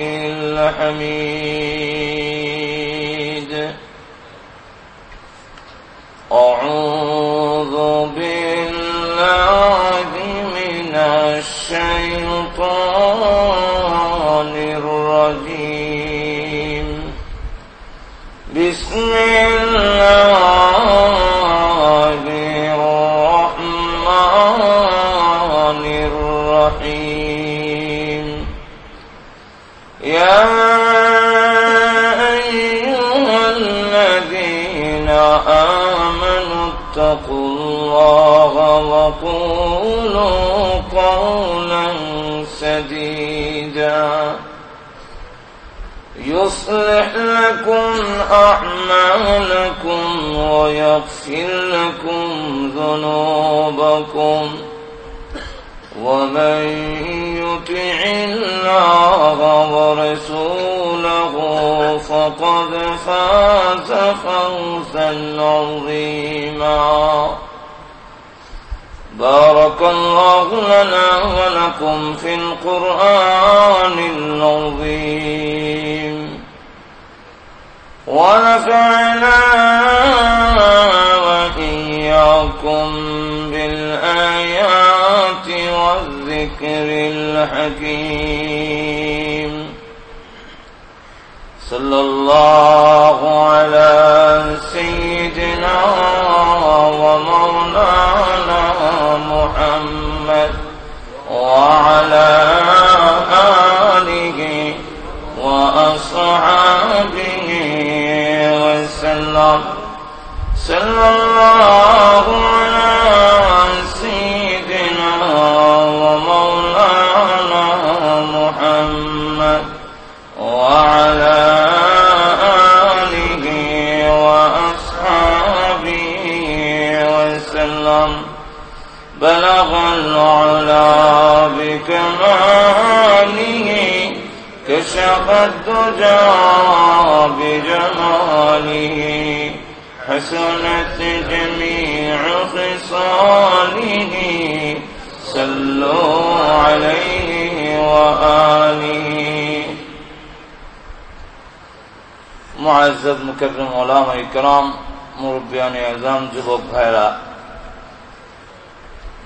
الحميد آمنوا اتقوا الله وقولوا قولا سديدا. يصلح لكم أعمالكم ويغفر لكم ذنوبكم. ومن يطع الله ورسوله فقد فاز فوزا عظيما. بارك الله لنا ولكم في القرآن العظيم. ونفعنا وإياكم بالآيات والذكر الحكيم. صلى الله على سيدنا بلغ العلا بكماله كشف الدجى بجماله حسنت جميع خصاله صلوا عليه وآله معزز مكرم علماء کرام মুরব্বিয়ান আজম যুবক ভাইরা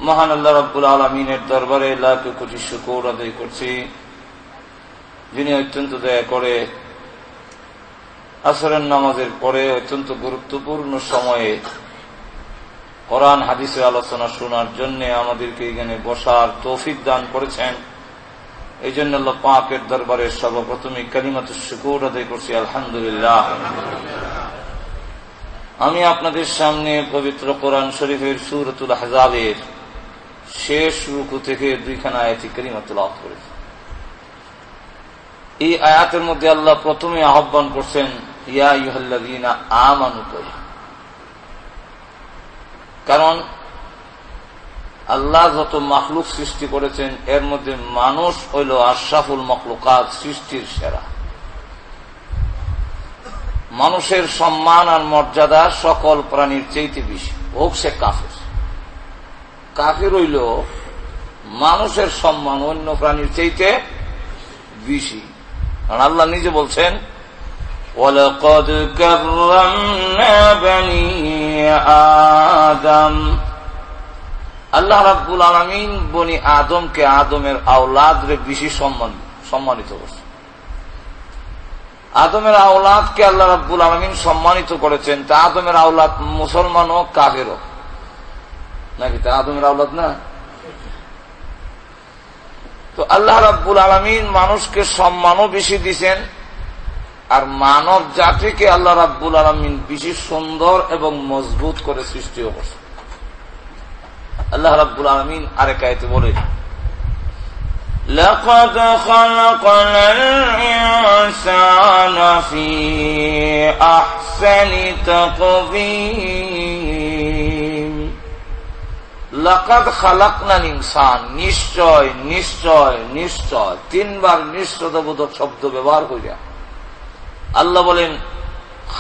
মহান আল্লাহ রব্বুল আলমিনের দরবারে লাখ কোটি শুকুর আদায় করছি। যিনি অত্যন্ত দয়া করে আসরের নামাজের পরে অত্যন্ত গুরুত্বপূর্ণ সময়ে কোরআন, হাদিসের আলোচনা শোনার জন্য আমাদেরকে এখানে বসার তৌফিক দান করেছেন। এই জন্য আল্লাহ পাকের দরবারে সর্বপ্রথমে কালিমাত শুকুর আদায় করছি, আলহামদুলিল্লাহ। আমি আপনাদের সামনে পবিত্র কোরআন শরীফের সুরতুল হাজাবের শেষ রুকু থেকে দুইখানা আয়াতি কালিমাতুল আহ করেছি। এই আয়াতের মধ্যে আল্লাহ প্রথমে আহ্বান করছেন, ইয়া ইহল্লাদিনা আমানু করে কারণ আল্লাহ যত মাখলুক সৃষ্টি করেছেন, এর মধ্যে মানুষ হইল আশরাফুল মখলুকাত, সৃষ্টির সেরা। মানুষের সম্মান আর মর্যাদা সকল প্রাণীর চেয়েতে বেশি, হোক সে কাফের। কাফের হইল মানুষের সম্মান অন্য প্রাণীর চেয়েতে বেশি কারণ আল্লাহ নিজে বলছেন وَلَقَدْ كَرَّمْنَا بَنِي آدَمَ আল্লাহ রাব্বুল আলমিন বনি আদমকে আদমের আওলাদ রে বেশি সম্মান সম্মানিত করছে আদমের আওলাদকে আল্লাহ রাব্বুল আলমিন সম্মানিত করেছেন তা আদমের আওলাদ মুসলমান ও কাফেরও নাকি তা আদমের আওলাদ না তো আল্লাহ রাব্বুল আলমিন মানুষকে সম্মানও বেশি দিছেন আর মানব জাতিকে আল্লাহ রাব্বুল আলমিন বেশি সুন্দর এবং মজবুত করে সৃষ্টিও করছে আল্লাহ রাব্বুল আলমিন আরেক আয়তে বলে لقد خلقنا الإنسان في أحسن تقويم লাকাদ খালাকনাল ইনসান। নিশ্চয় নিশ্চয় নিশ্চয়। তিনবার নিশ্চয়তাবোধক শব্দ ব্যবহার করিয়া। আল্লাহ বলেন,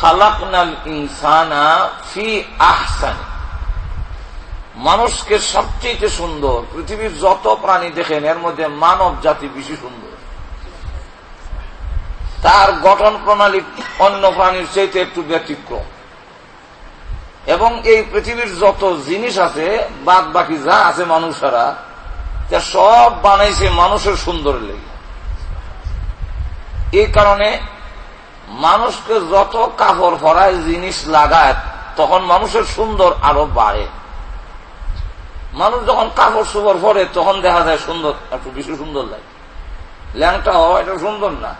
খালাকনাল ইনসানা ফি আহসান। মানুষকে সবচেয়ে সুন্দর, পৃথিবীর যত প্রাণী দেখেন, এর মধ্যে মানব জাতি বেশি সুন্দর। তার গঠন প্রণালী অন্য প্রাণীর চাইতে একটু ব্যতিক্রম। এবং এই পৃথিবীর যত জিনিস আছে বাদ বাকি যা আছে মানুষেরা সব বানাইছে মানুষের সুন্দর লেগে। এই কারণে মানুষকে যত কাপড় ভরায় জিনিস লাগায়, তখন মানুষের সুন্দর আরও বাড়ে। মানুষ যখন কাপড় সুপর পরে তখন দেখা যায় সুন্দর, একটু বেশি সুন্দর লাগে। ল্যাংটা হওয়া এটা সুন্দর না।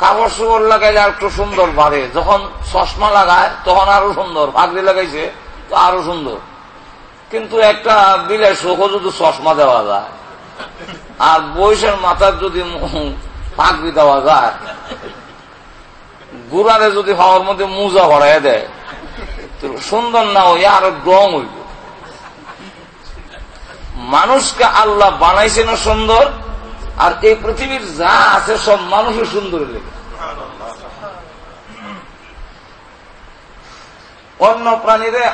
কাপড় সুপর লাগাইলে আর একটু সুন্দর বাড়ে। যখন চশমা লাগায়, তখন আরও সুন্দর। পাগড়ি লাগাইছে, তো আরও সুন্দর। কিন্তু একটা বিলের শোকও যদি চশমা দেওয়া যায়, আর বয়সের মাথার যদি পাগড়ি দেওয়া যায়, গুড়ারে যদি হওয়ার মধ্যে মুজা ভরাই দেয় সুন্দর না ওই আরও ডং হইব। মানুষকে আল্লাহ বানাইছে না সুন্দর, আর এই পৃথিবীর যা আছে সব মানুষের সুন্দর লেগে অন্য প্রাণীরে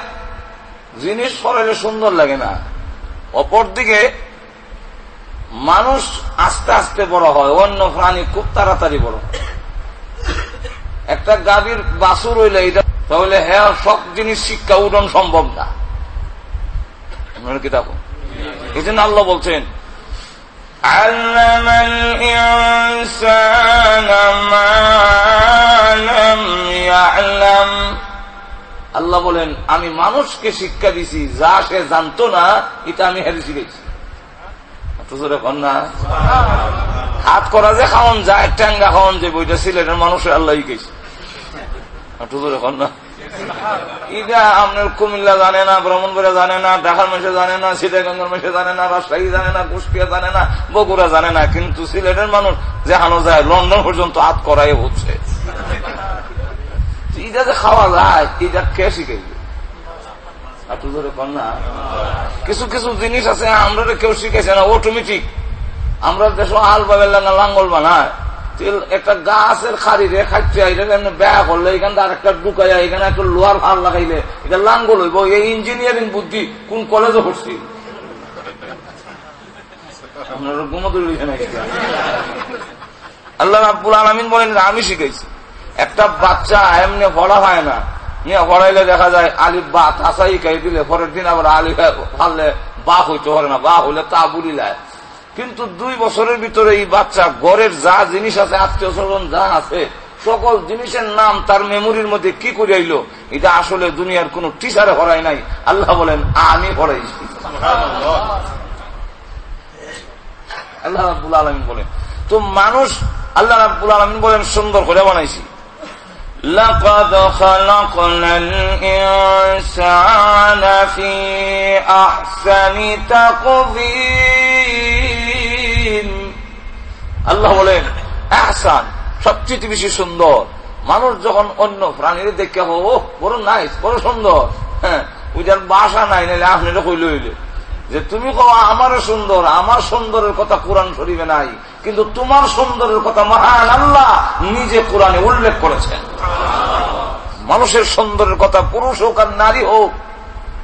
জিনিস ফরাইলে সুন্দর লাগে না অপরদিকে মানুষ আস্তে আস্তে বড় হয় অন্য প্রাণী খুব তাড়াতাড়ি বড় একটা গাভীর বাসুর হইলে এটা তাহলে হ্যাঁ সব জিনিস শিক্ষা উঠন সম্ভব না কিতাব এই জন্য আল্লাহ বলছেন علم الإنسان ما لم يعلم আল্লাহ বলেন, আমি মানুষকে শিক্ষা দিছি, যা সে জানতো না, এটা আমি হেরে শিখেছি না? হাত করা যে খাওয়ান যায় ট্যাঙ্গা খাওয়ান যে বইটা সিলেটের মানুষের আল্লাহ এটা আপনার কুমিল্লা জানে না ব্রাহ্মণপুরা জানে না, ঢাকার মেশে জানে না সিটাগঙ্গার মেশে জানে না, রাজশাহী জানে না, কুষ্টিয়া জানে না, বগুড়া জানে না, কিন্তু সিলেটের মানুষ যেখানো যায়, লন্ডন পর্যন্ত হাত করাই হচ্ছে। এটা যে খাওয়া যায়, এটা কে শিখাইবে? কিছু কিছু জিনিস আছে আমরা কেউ শিখেছে না অটোমেটিক আমরা দেশ আল বাবের লাঙ্গল বানায় একটা গাছের খারি রে খাইছে এমনি ব্যয় করলে, এখানে আর একটা ঢুকাই এখানে একটা লোহার ভালো লাগাইলে, এটা লাঙ্গল হইব। এই ইঞ্জিনিয়ারিং বুদ্ধি কোন কলেজে পড়ছি? আল্লাহ রাবুল আলমিন বলেন আমি শিখেছি একটা বাচ্চা এমনি পড়া হয় না। নিয়ে পড়াইলে দেখা যায় আলিফ বা তাসাই খাই দিলে, পরের দিন আবার আলিফ ফাললে বা হইতে পারে না বা হইলে তা বুলিলায় কিন্তু দুই বছরের ভিতরে এই বাচ্চা গড়ের যা জিনিস আছে, আত্মীয় স্বজন যা আছে, সকল জিনিসের নাম তার মেমোরির মধ্যে কি করিয়াইল এটা আসলে দুনিয়ার কোন টিচারে হরাই নাই। আল্লাহ বলেন, আমি হরাইছি আল্লাহ আলমিন বলেন, তো মানুষ আল্লাহ আলমিন বলেন, সুন্দর করে বানাইছি। لقد خلقنا الإنسان في أحسن تقدير আল্লাহ বলেন আহসান সবচেয়ে বেশি সুন্দর মানুষ যখন অন্য প্রাণীর দেখে হো বড় নাইস বড় সুন্দর হ্যাঁ ওইটার বাসা নাই নাইলে আপনি কইল হইলে যে তুমি কো আমার সুন্দর আমার সুন্দরের কথা কোরআন শরীফে নাই কিন্তু তোমার সুন্দরের কথা মহান আল্লাহ নিজে কোরআনে উল্লেখ করেছেন। মানুষের সুন্দরের কথা পুরুষ হোক আর নারী হোক,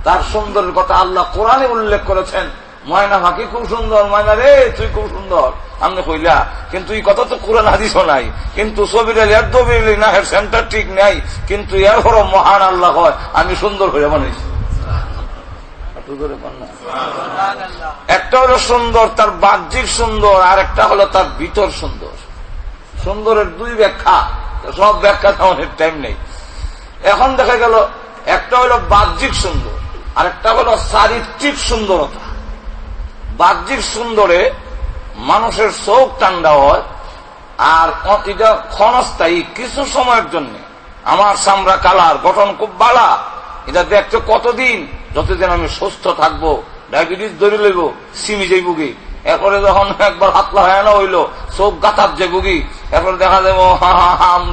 তার সুন্দরের কথা আল্লাহ কোরআনে উল্লেখ করেছেন। ময়না ফাঁকি খুব সুন্দর, ময়না রে, তুই খুব সুন্দর। আমি কইলা, কিন্তু এই কথা তো কোরআন হাদিস নাই। কিন্তু ছবির না সেন্টার ঠিক নাই। কিন্তু এর হর মহান আল্লাহ হয়, আমি সুন্দর হয়ে বানাইছি। একটা হলো সুন্দর, তার বাহ্যিক সুন্দর আর একটা হলো তার ভিতর সুন্দর। সুন্দরের দুই ব্যাখ্যা সব ব্যাখ্যা তেমন টাইম নেই। এখন দেখা গেল, একটা হলো বাহ্যিক সুন্দর আর একটা হলো চারিত্রিক সুন্দরতা। বাহ্যিক সুন্দরে মানুষের চোখ ঠান্ডা হয়, আর এটা ক্ষণস্থায়ী কিছু সময়ের জন্য। আমার সামরা কালার গঠন খুব বাড়া এটা দেখতে কতদিন? যতদিন আমি সুস্থ থাকব, ডায়াবেটিস ধরে লইব, সিমি যাইব কি এরপরে যখন একবার হাতলা হয় না হইল, চোখ গাতার যাইব কি এরপরে দেখা যাব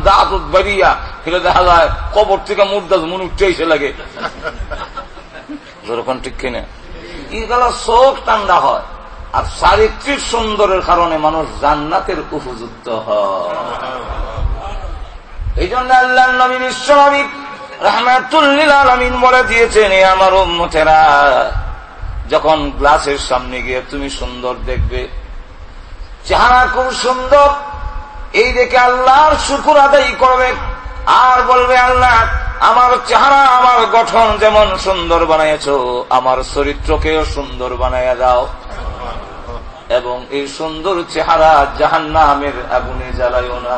দাঁত বেরিয়া সেটা দেখা যায়, কবর থেকে মুর্দা মন উঠতে এসে লাগে। যেরকম ঠিক কিনে? ইগুলো চোখ ঠান্ডা হয়, আর চারিত্রিক সুন্দরের কারণে মানুষ জান্নাতের উপযুক্ত হয়। এই জন্য আল্লাহ নবীন ঈশ্বরী রহমাতুল্লিল আলমিন বলে দিয়েছেন আমার উম্মতেরা, যখন গ্লাসের সামনে গিয়ে তুমি সুন্দর দেখবে, চেহারা খুব সুন্দর, এই দেখে আল্লাহর শুকুর আদায় করবে, আর বলবে, আল্লাহ, আমার চেহারা, আমার গঠন যেমন সুন্দর বানাইছ আমার চরিত্রকেও সুন্দর বানাইয়া দাও। এবং এই সুন্দর চেহারা জাহান্নামের আগুনে জ্বালাইও না।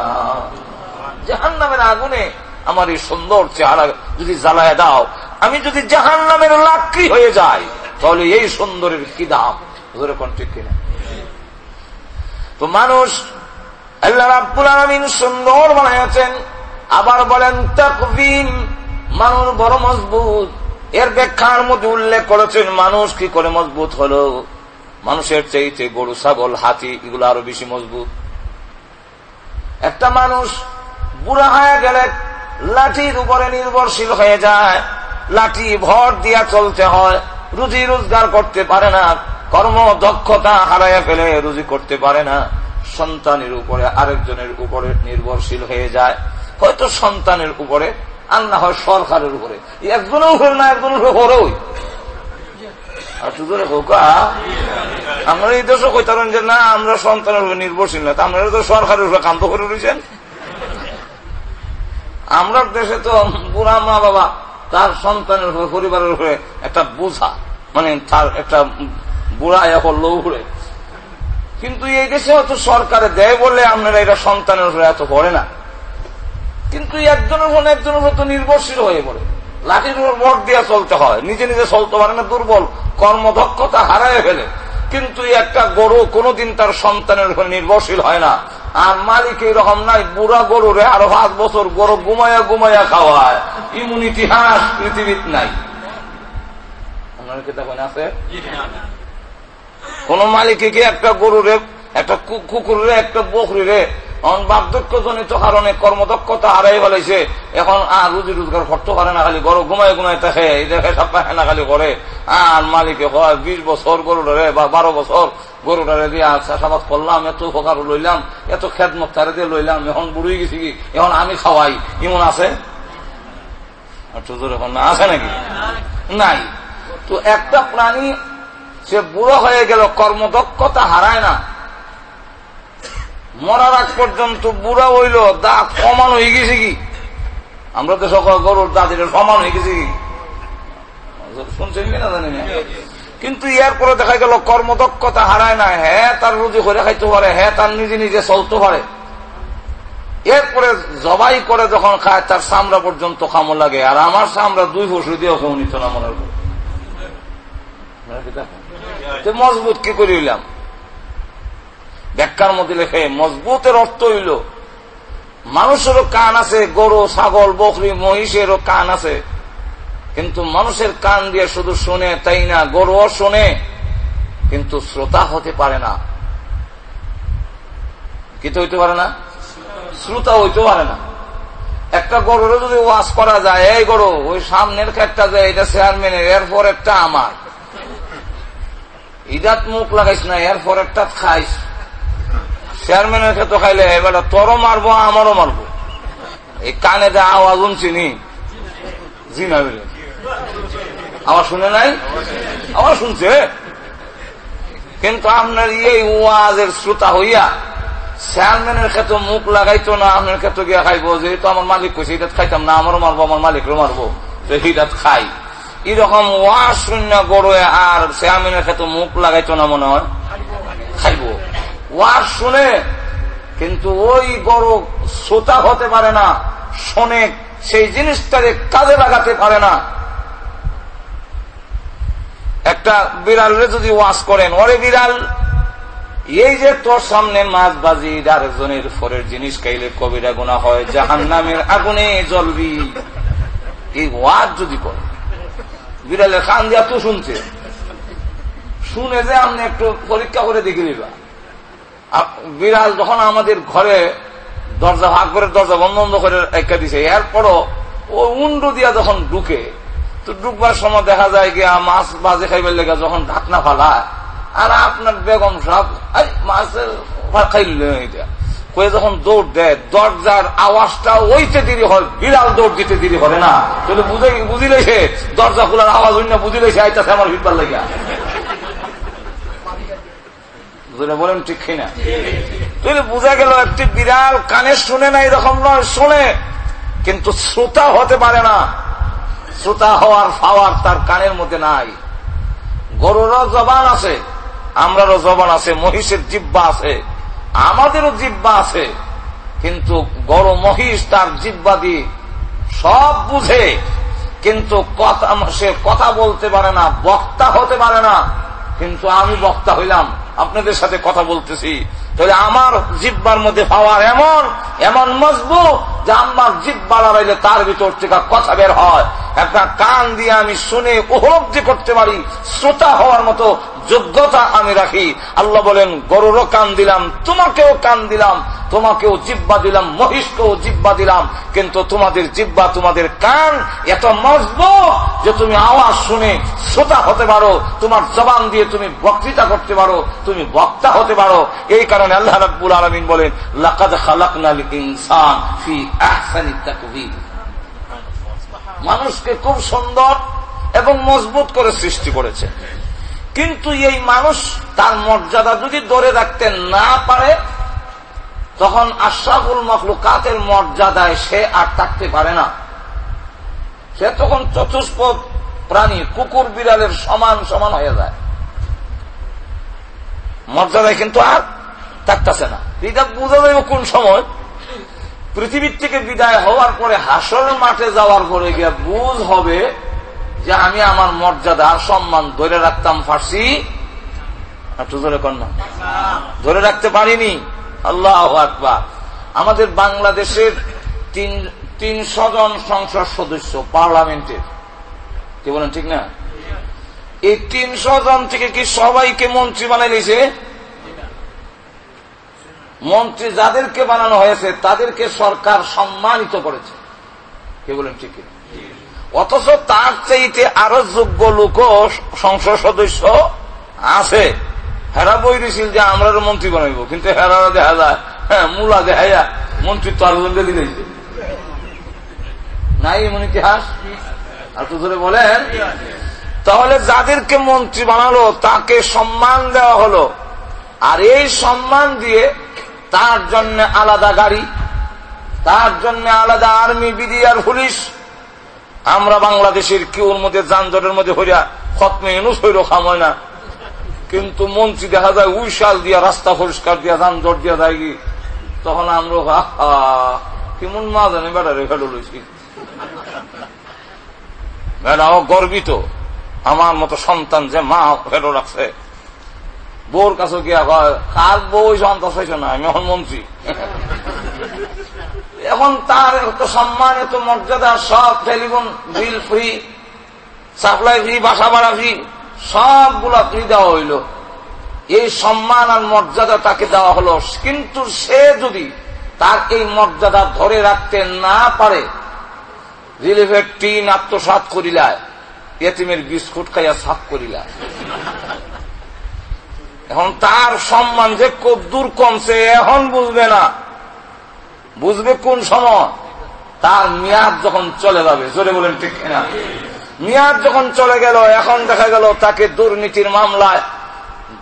জাহান্নামের আগুনে আমার এই সুন্দর চেহারা যদি জ্বালায় দাও, আমি যদি জাহান নামের লাকড়ি হয়ে যাই, তাহলে এই সুন্দরের কি দাম? ধরে কোন ঠিক কিনা? তো মানুষ আল্লাহ রাব্বুল আলমিন সুন্দর বানাইয়াছেন। আবার বলেন তাকবিন মানুষ বড় মজবুত। এর ব্যাখ্যার মধ্যে উল্লেখ করেছেন, মানুষ কি করে মজবুত হলো? মানুষের চাইতে গরু, ছাগল, হাতি, এগুলো আরও বেশি মজবুত। একটা মানুষ বুড়া হয়ে গেলে লাঠির উপরে নির্ভরশীল হয়ে যায়। লাঠি ভর দিয়া চলতে হয়। রুজি রোজগার করতে পারে না। কর্ম দক্ষতা হারাইয়া ফেলে রুজি করতে পারে না। সন্তানের উপরে, আরেকজনের উপরে নির্ভরশীল হয়ে যায়। হয়তো সন্তানের উপরে, আর না হয় সরকারের উপরে। একজনের উপরে না, একজনের হরই আর শুধু আমরা এই দেশও কইতারেন যে, না, আমরা সন্তানের উপরে নির্ভরশীল না। আমরা তো সরকারের উপরে কান্ত করে রয়েছেন আমরা দেশে তো বুড়া মা বাবা, তার সন্তানের উপরে পরিবারের উপরে একটা বোঝা মানে তার একটা বুড়া এখন লৌড়ে কিন্তু এই দেশে হয়তো সরকারে দেয় বলে আপনারা এটা সন্তানের উপরে এত করে না। কিন্তু একজনের উপর একজনের উপর নির্ভরশীল হয়ে পড়ে। লাঠির উপর ভোট দিয়ে চলতে হয়, নিজে নিজে চলতে পারে না, দুর্বল, কর্মদক্ষতা হারায় ফেলে। কিন্তু একটা গরু কোনোদিন তার সন্তানের উপর নির্ভরশীল হয় না। আর মালিক এইরকম নাই, বুড়া গরু রে আরও পাঁচ বছর গরু ঘুমাইয়া ঘুমাইয়া খাওয়ায়। ইমন ইতিহাস পৃথিবীত নাই। আছে? কোন মালিকে কি একটা গরুরে, একটা কুকুরে একটা বকরিরে বার্ধক্য জনিত কারণে কর্মদক্ষতা হারাই ফেলাইছে এখন আর রুজি রোজগার করতে পারে না, খালি গরু ঘুমায় ঘুমায় থাকে দেখে সাপ্তাহে না খালি করে। আর মালিকে হয় বিশ বছর গরুটারে বা বারো বছর গরুটারে দিয়ে চাষাবাদ করলাম এত উপকার লইলাম, এত খেদমত তারে দিয়ে লইলাম, এখন বুড়ি গেছি কি? এখন আমি খাওয়াই। এমন আছে? এখন আছে নাকি? নাই। তো একটা প্রাণী সে বুড়ো হয়ে গেল, কর্মদক্ষতা হারায় না। মরার আগ পর্যন্ত বুড়া হইল দাঁত সমান হয়ে গেছে কি? আমরা তো সকল গরুর দাঁত সমান হয়ে গেছে কি? শুনছেন কিনা জানি না? কিন্তু ইয়ার পরে দেখা গেল কর্মদক্ষতা হারায় না। হ্যাঁ তার রুজি করে খাইতে পারে হ্যাঁ তার নিজে নিজে চলতে পারে। এরপরে জবাই করে যখন খায়, তার সামরা পর্যন্ত খামো লাগে। আর আমার সামরা দুই বছর দিয়ে কেউ নিত না মনে মজবুত কি করিলাম ব্যাখ্যার মধ্যে লেখে, মজবুতের অর্থ হইল, মানুষেরও কান আছে, গরু, ছাগল, বকরি, মহিষেরও কান আছে। কিন্তু মানুষের কান দিয়ে শুধু শুনে, তাই না? গরুও শুনে, কিন্তু শ্রোতা হতে পারে না। কি তো হইতে পারে না? শ্রোতা হইতে পারে না। একটা গরুরও যদি ওয়াশ করা যায়, এই গরু, ওই সামনের খেটটা যায় এটা চেয়ারম্যানের এরপর একটা আমার। ইদাত মুখ লাগাইস না এরপর একটা খাইস। চেয়ারম্যানের ক্ষেত্রে খাইলে এবার তোরও মারবো, আমারও মারবো। এই কানে যা আওয়াজ জি না। আমার শুনে নাই? আমার শুনছে? কিন্তু আপনার এই ওয়াজের শ্রোতা হইয়া চেয়ারম্যানের ক্ষেত্রে মুখ লাগাইতো না, আপনার ক্ষেত্রে গিয়া খাইবো। যেহেতু আমার মালিক কইছে এটা খাইতাম না, আমারও মারবো, আমার মালিকরও মারবো। তো খাই। এরকম ওয়াজ শূন্য গড়ে আর চেয়ারম্যানের ক্ষেত্রে মুখ লাগাইতো না মনে হয়। খাইবো। ওয়াজ শুনে, কিন্তু ওই গরু শ্রোতা হতে পারে না, শোনে, সেই জিনিসটাকে কাজে লাগাতে পারে না। একটা বিড়ালরে যদি ওয়াজ করেন, ওরে বিড়াল, এই যে তোর সামনে মাছ বাজি আরেকজনের ফরের জিনিস খাইলে কবিরা গুণা হয় জাহান নামের আগুনে জ্বলবি। এই ওয়াজ যদি করে বিড়ালের খান দিয়া তো শুনছে। শুনে যে আপনি একটু পরীক্ষা করে দেখে নিবা। বিড়াল যখন আমাদের ঘরে দরজা ভাগ করে দরজা বন্ধ বন্ধ করে একটা দিছে, এরপরও ও উন্ডু দিয়া যখন ঢুকে তো ঢুকবার সময় দেখা যায় গিয়া মাছ বাজে খাইবার লেগে যখন ঢাকনা ফালায়, আর আপনার বেগম সাহেব মাছের যখন দৌড় দেয়, দরজার আওয়াজটা ওইতে দেরি হয়, বিড়াল দৌড় দিতে দেরি হবে না। তাহলে বুঝে বুঝিলেছে দরজা খোলার আওয়াজ হইনা বুঝিলেছে আইতাছে আমার ভিড়বার লাগিয়া। বলেন, ঠিক কিনা? তুই বোঝা গেল, একটি বিড়াল কানে শুনে না, এরকম নয়, শুনে। কিন্তু শ্রোতা হতে পারে না। শ্রোতা হওয়ার পাওয়ার তার কানের মধ্যে নাই। গরুরও জবান আছে, আমরারও জবান আছে, মহিষের জিব্বা আছে, আমাদেরও জিব্বা আছে। কিন্তু গরু, মহিষ তার জিব্বা দিয়ে সব বুঝে, কিন্তু কথা, সে কথা বলতে পারে না, বক্তা হতে পারে না। কিন্তু আমি বক্তা হইলাম, আপনাদের সাথে কথা বলতেছি। তাহলে আমার জিব্বার মধ্যে পাওয়ার এমন এমন মজবুত যে আমার জিব্বা লড়াইলে তার ভিতর থেকে কথা বের হয়। একটা কান দিয়ে আমি শুনে উপলব্ধি করতে পারি, শ্রোতা হওয়ার মতো যোগ্যতা আমি রাখি। আল্লাহ বলেন, গরুরও কান দিলাম, তোমাকেও কান দিলাম, তোমাকেও জিব্বা দিলাম, মহিষকেও জিব্বা দিলাম, কিন্তু তোমাদের জিব্বা, তোমাদের কান এত মজবুত যে তুমি আওয়াজ শুনে শ্রোতা হতে পারো, তোমার জবান দিয়ে তুমি বক্তৃতা করতে পারো, তুমি বক্তা হতে পারো। এই কারণে আল্লাহ রাব্বুল আলমিন বলেন, লাকাদ খালাকনাল ইনসান ফি আহসানি তাকবীর। মানুষকে খুব সুন্দর এবং মজবুত করে সৃষ্টি করেছে। কিন্তু এই মানুষ তার মর্যাদা যদি ধরে রাখতে না পারে, তখন আশরাফুল মখলুকাতের মর্যাদায় সে আর থাকতে পারে না। সে তখন চতুষ্প প্রাণী, কুকুর বিড়ালের সমান সমান হয়ে যায়। মর্যাদায় কিন্তু আর থাকতেছে না। এটা বোঝা যাবে কোন সময়? পৃথিবীর থেকে বিদায় হওয়ার পরে হাসর মাঠে যাওয়ার পরে গিয়ে বুঝ হবে যে আমি আমার মর্যাদা আর সম্মান ধরে রাখতাম ফার্সি। ধরে কন্যা ধরে রাখতে পারিনি। আল্লাহ আকবার। আমাদের বাংলাদেশের তিন তিনশো জন সংসদ সদস্য পার্লামেন্টের কি বলেন, ঠিক না? এই তিনশো জন থেকে কি সবাইকে মন্ত্রী বানাই মন্ত্রী যাদেরকে বানানো হয়েছে, তাদেরকে সরকার সম্মানিত করেছে। কে বলেন ঠিক অথচ তার চাইতে আরও যোগ্য লোক সংসদ সদস্য আছে। হেরা বই দিছিল যে আমরা মন্ত্রী বানাইব, কিন্তু হেরা দেখা যায় হ্যাঁ মূলা দেখাইয়া মন্ত্রী তো আরও দিলি নাই এমন ইতিহাস? আর তো ধরে বলেন, তাহলে যাদেরকে মন্ত্রী বানালো, তাকে সম্মান দেওয়া হলো। আর এই সম্মান দিয়ে তার জন্য আলাদা গাড়ি, তার জন্য আলাদা আর্মি, বিডিআর পুলিশ। আমরা বাংলাদেশের কেউর মধ্যে, যানজটের মধ্যে হইয়া খতমে এনুস হইল খাময় না। কিন্তু মন্ত্রী দেখা যায় উইশাল দিয়া, রাস্তা পরিষ্কার দিয়া, যানজট দিয়া যায় কি? তখন আমরা কেমন মা জানে বেড়া রেখা লইছি। বেড়াও গর্বিত। আমার মতো সন্তান যে মা ফেরো রাখছে। বউর কাছে গিয়া কার বউ সন্তান হয়েছে না? আমি এখন মন্ত্রী। এখন তার এত সম্মান, এত মর্যাদা, সব telephone bill free supply free বাসা ভাড়া ফ্রি সবগুলা ফ্রি দেওয়া হইল। এই সম্মান আর মর্যাদা তাকে দেওয়া হলো। কিন্তু সে যদি তার এই মর্যাদা ধরে রাখতে না পারে, রিলিফের টিন আত্মসাত করিলায়, এতিমের বিস্কুট খাইয়া সাফ করিলায়। এখন তার সম্মান যে খুব দূর কমছে, এখন বুঝবে না। বুঝবে কোন সময়? তার মেয়াদ যখন চলে যাবে, জোরে বলেন ঠিক না মেয়াদ যখন চলে গেল, এখন দেখা গেল তাকে দুর্নীতির মামলায়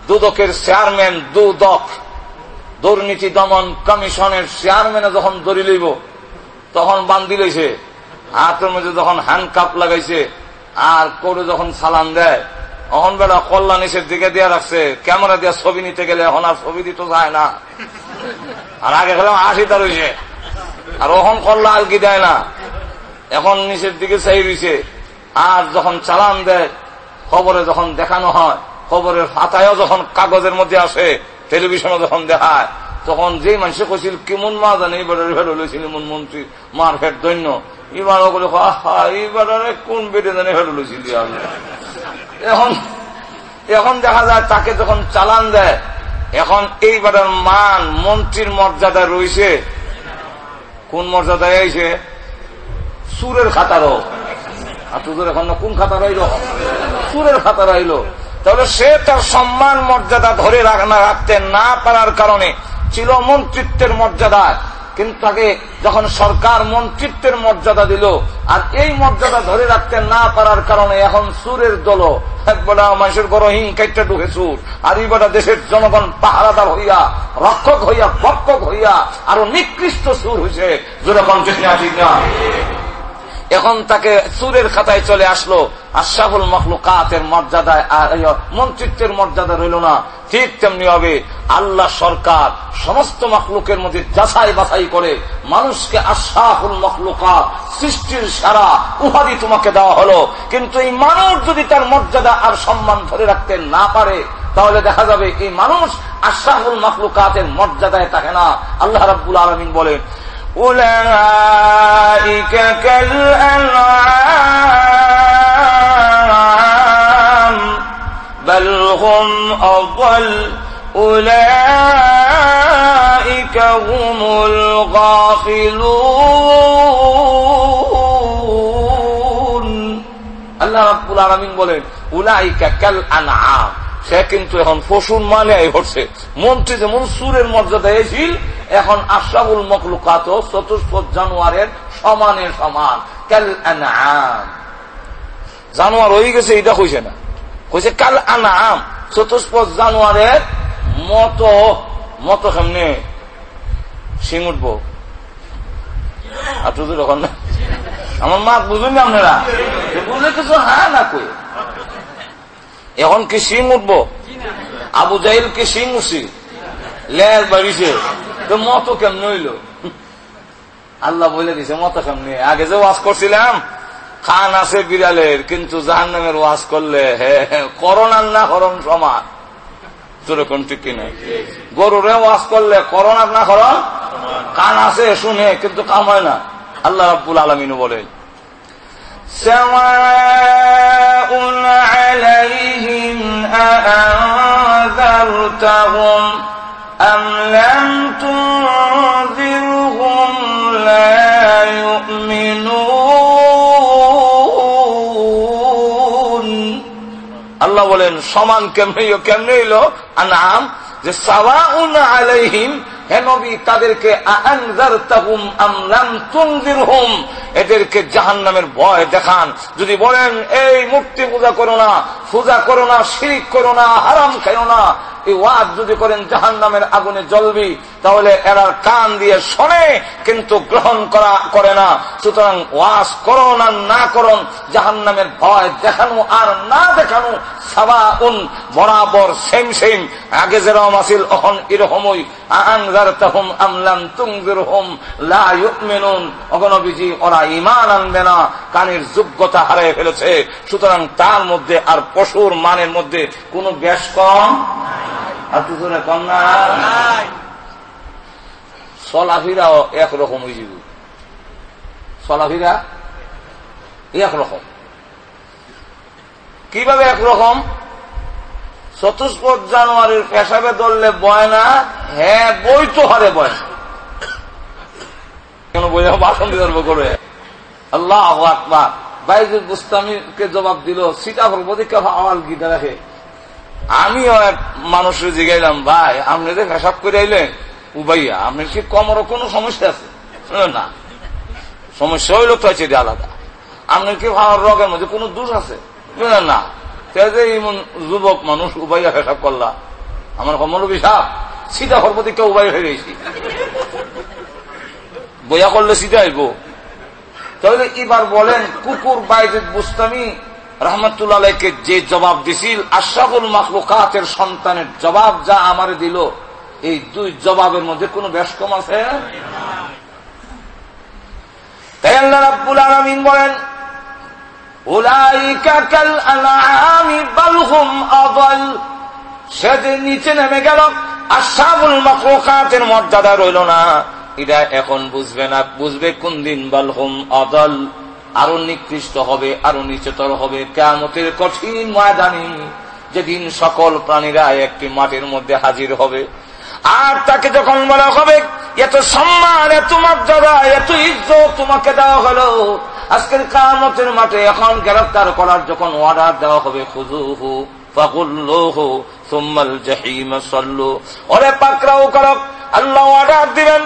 দুদকের চেয়ারম্যান দুদক, দুর্নীতি দমন কমিশনের চেয়ারম্যানে যখন ধরি লইব, তখন বান্ধি লইছে। হাতের মধ্যে যখন হ্যান্ড কাপ লাগাইছে, আর করে যখন সালান দেয় অহন বেলা কল্যাণীশের দিকে দিয়ে রাখছে, ক্যামেরা দিয়ে ছবি নিতে গেলে এখন আর ছবি দিতে যায় না। আর আগে খেলাম আশিটা রয়েছে আর ওখন কল্লা আলকি দেয় না। এখন নিচের দিকে চাই রয়েছে আর যখন চালান দেয়, খবরে যখন দেখানো হয়, খবরের ফাতায়ও যখন কাগজের মধ্যে আসে টেলিভিশনে যখন দেখায়, তখন যে মানুষে কইছিল, কেমন মা জানে এবারের ফের হলেছিল এমন মন্ত্রী, মার ফের দৈন্য। এবার বলে এইবার কোন বেটে জানে ফের হলেছিল এখন এখন দেখা যায় তাকে যখন চালান দেয়, এখন এইবারের মান, মন্ত্রীর মর্যাদা রয়েছে কোন মর্যাদায় আইছে সুরের খাতারও আর তোদের এখন কোন খাতা রইল? সুরের খাতা রইল। তাহলে সে তার সম্মান মর্যাদা ধরে রাখতে না পারার কারণে ছিল মন্ত্রিত্বের মর্যাদায় কিন্তু তাকে যখন সরকার মন্ত্রিত্বের মর্যাদা দিল, আর এই মর্যাদা ধরে রাখতে না পারার কারণে এখন সুরের দল একবেলা মানুষের বড় হিং কাইটা ঢুকে সুর, আর এই বেটা দেশের জনগণ পাহারাদার হইয়া, রক্ষক হইয়া, বক্ষক হইয়া, আরও নিকৃষ্ট সুর হয়েছে যেরকম ঠিক না এখন তাকে সুরের খাতায় চলে আসলো। আশাফুল মখলুকাতের মর্যাদায় মন্ত্রিত্বের মর্যাদা রইল না। ঠিক তেমনি হবে আল্লাহ সরকার সমস্ত মখলুকের মধ্যে যাচাই বাছাই করে মানুষকে আশাফুল মখলুকাত সৃষ্টির সারা উপাধি তোমাকে দেওয়া হলো। কিন্তু এই মানুষ যদি তার মর্যাদা আর সম্মান ধরে রাখতে না পারে, তাহলে দেখা যাবে এই মানুষ আশাফুল মখলুকাতের মর্যাদায় থাকে না। আল্লাহ রাবুল আলমিন বলেন أولئك كالأنعام بل هم أضل أولئك هم الغافلون আল্লাহ রাব্বুল আলামিন বলেন উলাইকা কাল আনআম সে কিন্তু এখন পশুর মানে হচ্ছে। মন্ত্রী যেমন সুরের মর্যাদা এসিল এখন আশরাফুল মকলুকাত চতুষ্পদ জানুয়ারের সমানে সমান। কাল আনাম জানোয়ার হয়ে গেছে এটা কইছে না। কইছে কাল আনাম চতুষ্পদ জানুয়ারের মত মত সামনে সিং উঠব। আর তুই তখন না। আমার মা বুঝুন না আপনারা? বুঝলে কিছু হ্যাঁ না কই? এখন কি সিং উঠবো? আবু জাহিল কি সিং উঠছি? লেজ বাড়িছে। তো মত কেমন হইল? আল্লাহ বলে দিছে, মত কেমনি? আগে যে ওয়াজ করছিলাম, খান আছে বিড়ালের, কিন্তু জাহান নামের ওয়াজ করলে করোনার না করণ সমান। কোন ঠিক কিনা? গরুরে ওয়াজ করলে করোনার না করণ কান আছে শুনে, কিন্তু কাম হয় না। আল্লাহ রাব্বুল আলমিনও বলেন سواء عليهم أأنذرتهم أم لم تنذرهم لا يؤمنون আল্লাহ বলেন সমান কেমনে কেমনে এলো আনাম যে সাওয়াউন আলাইহিম হে নবী, তাদেরকে এদেরকে জাহান নামের ভয় দেখান। যদি বলেন, এই মূর্তি পূজা করো না, পূজা করো না, শিরিক করো না, হারাম খেও না। এই ওয়াদ যদি করেন জাহান নামের আগুনে জ্বলবি। তাহলে এরার কান দিয়ে শোনে, কিন্তু গ্রহণ করা, করে না। সুতরাং ওয়াজ করুন আর না করুন জাহান নামের ভয় দেখানো আর না দেখানো সাবা উন বরাবর সেম সেম আগে যেরকম আসিল অহন এরকমই আনজার তাহুম আমলাম তুমজির হোম লাউমিনুন অগনবীজি ওরা ইমান আনবে না, কানের যোগ্যতা হারিয়ে ফেলেছে। সুতরাং তার মধ্যে আর পশুর মানের মধ্যে কোনো বেশ কম? আর দুজনে কম না? চলাফিরাও একরকম হয়ে যাবে চলাফিরা একরকম। কীভাবে একরকম? চতুষ্পদ জানুয়ারির পেশাবে ধরলে বয় না হ্যাঁ বই তো হারে বয় কেন বই বাসন দিতে করে আল্লাহ আকবার। বাইজুল বুস্তামিকে জবাব দিল, সীতাফল বোধকে আওয়াল গীতা রাখে আমিও এক মানুষের জিগাইলাম, ভাই, আপনি যে পেশাব করে আইলেন উবাইয়া আপনার কি কমরও কোনো সমস্যা আছে? না সমস্যা হইল তো আছে আলাদা। আপনার কি ভাবার রোগের মধ্যে কোনো দোষ আছে? না এমন যুবক মানুষ উবাইয়া পেশাব করলা, আমার কমল সাপ সীতা সর্বদিকে উবাই হয়ে গেছি। বইয়া করলে সীতা আইব তাহলে এবার বলেন, কুকুর বাইজুদ বুস্তামি রহমতুল্লাহকে যে জবাব দিছিল আশাফুল মাকলুকাতের সন্তানের জবাব যা আমার দিল এই দুই জবাবের মধ্যে কোন বেশ কম আছে? তাই আল্লাহ রাব্বুল আলমিন বলেন সে যে নিচে নেমে গেল, আশাবুল মাকলুকাতের মর্যাদা রইল না। এটা এখন বুঝবে না, বুঝবে কোন দিন বালহুম অদল আরও নিকৃষ্ট হবে, আরও নিচেতর হবে কেমতের কঠিন ময়দানি যেদিন সকল প্রাণীরা একটি মাটির মধ্যে হাজির হবে আর তাকে যখন বলা হবে, এত সম্মান, এত মর্যাদা, এত ইজ্জত তোমাকে দেওয়া হলো। আজকের কামতের মাঠে এখন গ্রেফতার করার যখন অর্ডার দেওয়া হবে খুজুহু জাহিম পাকরাও করক আল্লাহ অর্ডার দিবেন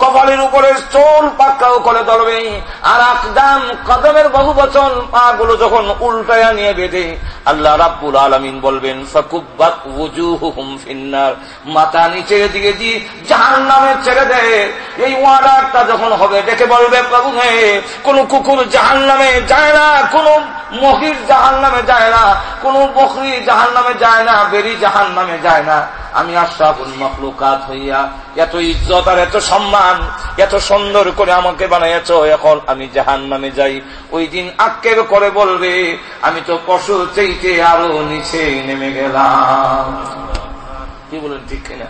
কপালের চোল পাক্কাও করে ধরবে। আর আকদাম কদমের বহু পা গুলো যখন উল্টায়া নিয়ে বেঁধে, আল্লাহ রাব্বুল আলমিন বলবেন ফিন্নার। মাথা নিচে দিয়ে দি জাহান নামে ছেড়ে দে। এই ওয়ার্ডারটা যখন হবে দেখে বলবে, প্রভু হে, কোন কুকুর জাহান নামে যায় না, কোন মহির জাহান নামে যায় না, কোন বকরি জাহান নামে যায় না বেরি জাহান নামে যায় না। আমি আশরাফুল মখলুকাত হইয়া এত ইজ্জত আর এত সম্মান, এত সুন্দর করে আমাকে বানাইয়াছ, এখন আমি জাহান নামে যাই। ওই দিন আক্ষেপ করে বলবে, আমি তো পশু চাইতে আরও নিচে নেমে গেলাম। কি বলেন, ঠিক কিনা?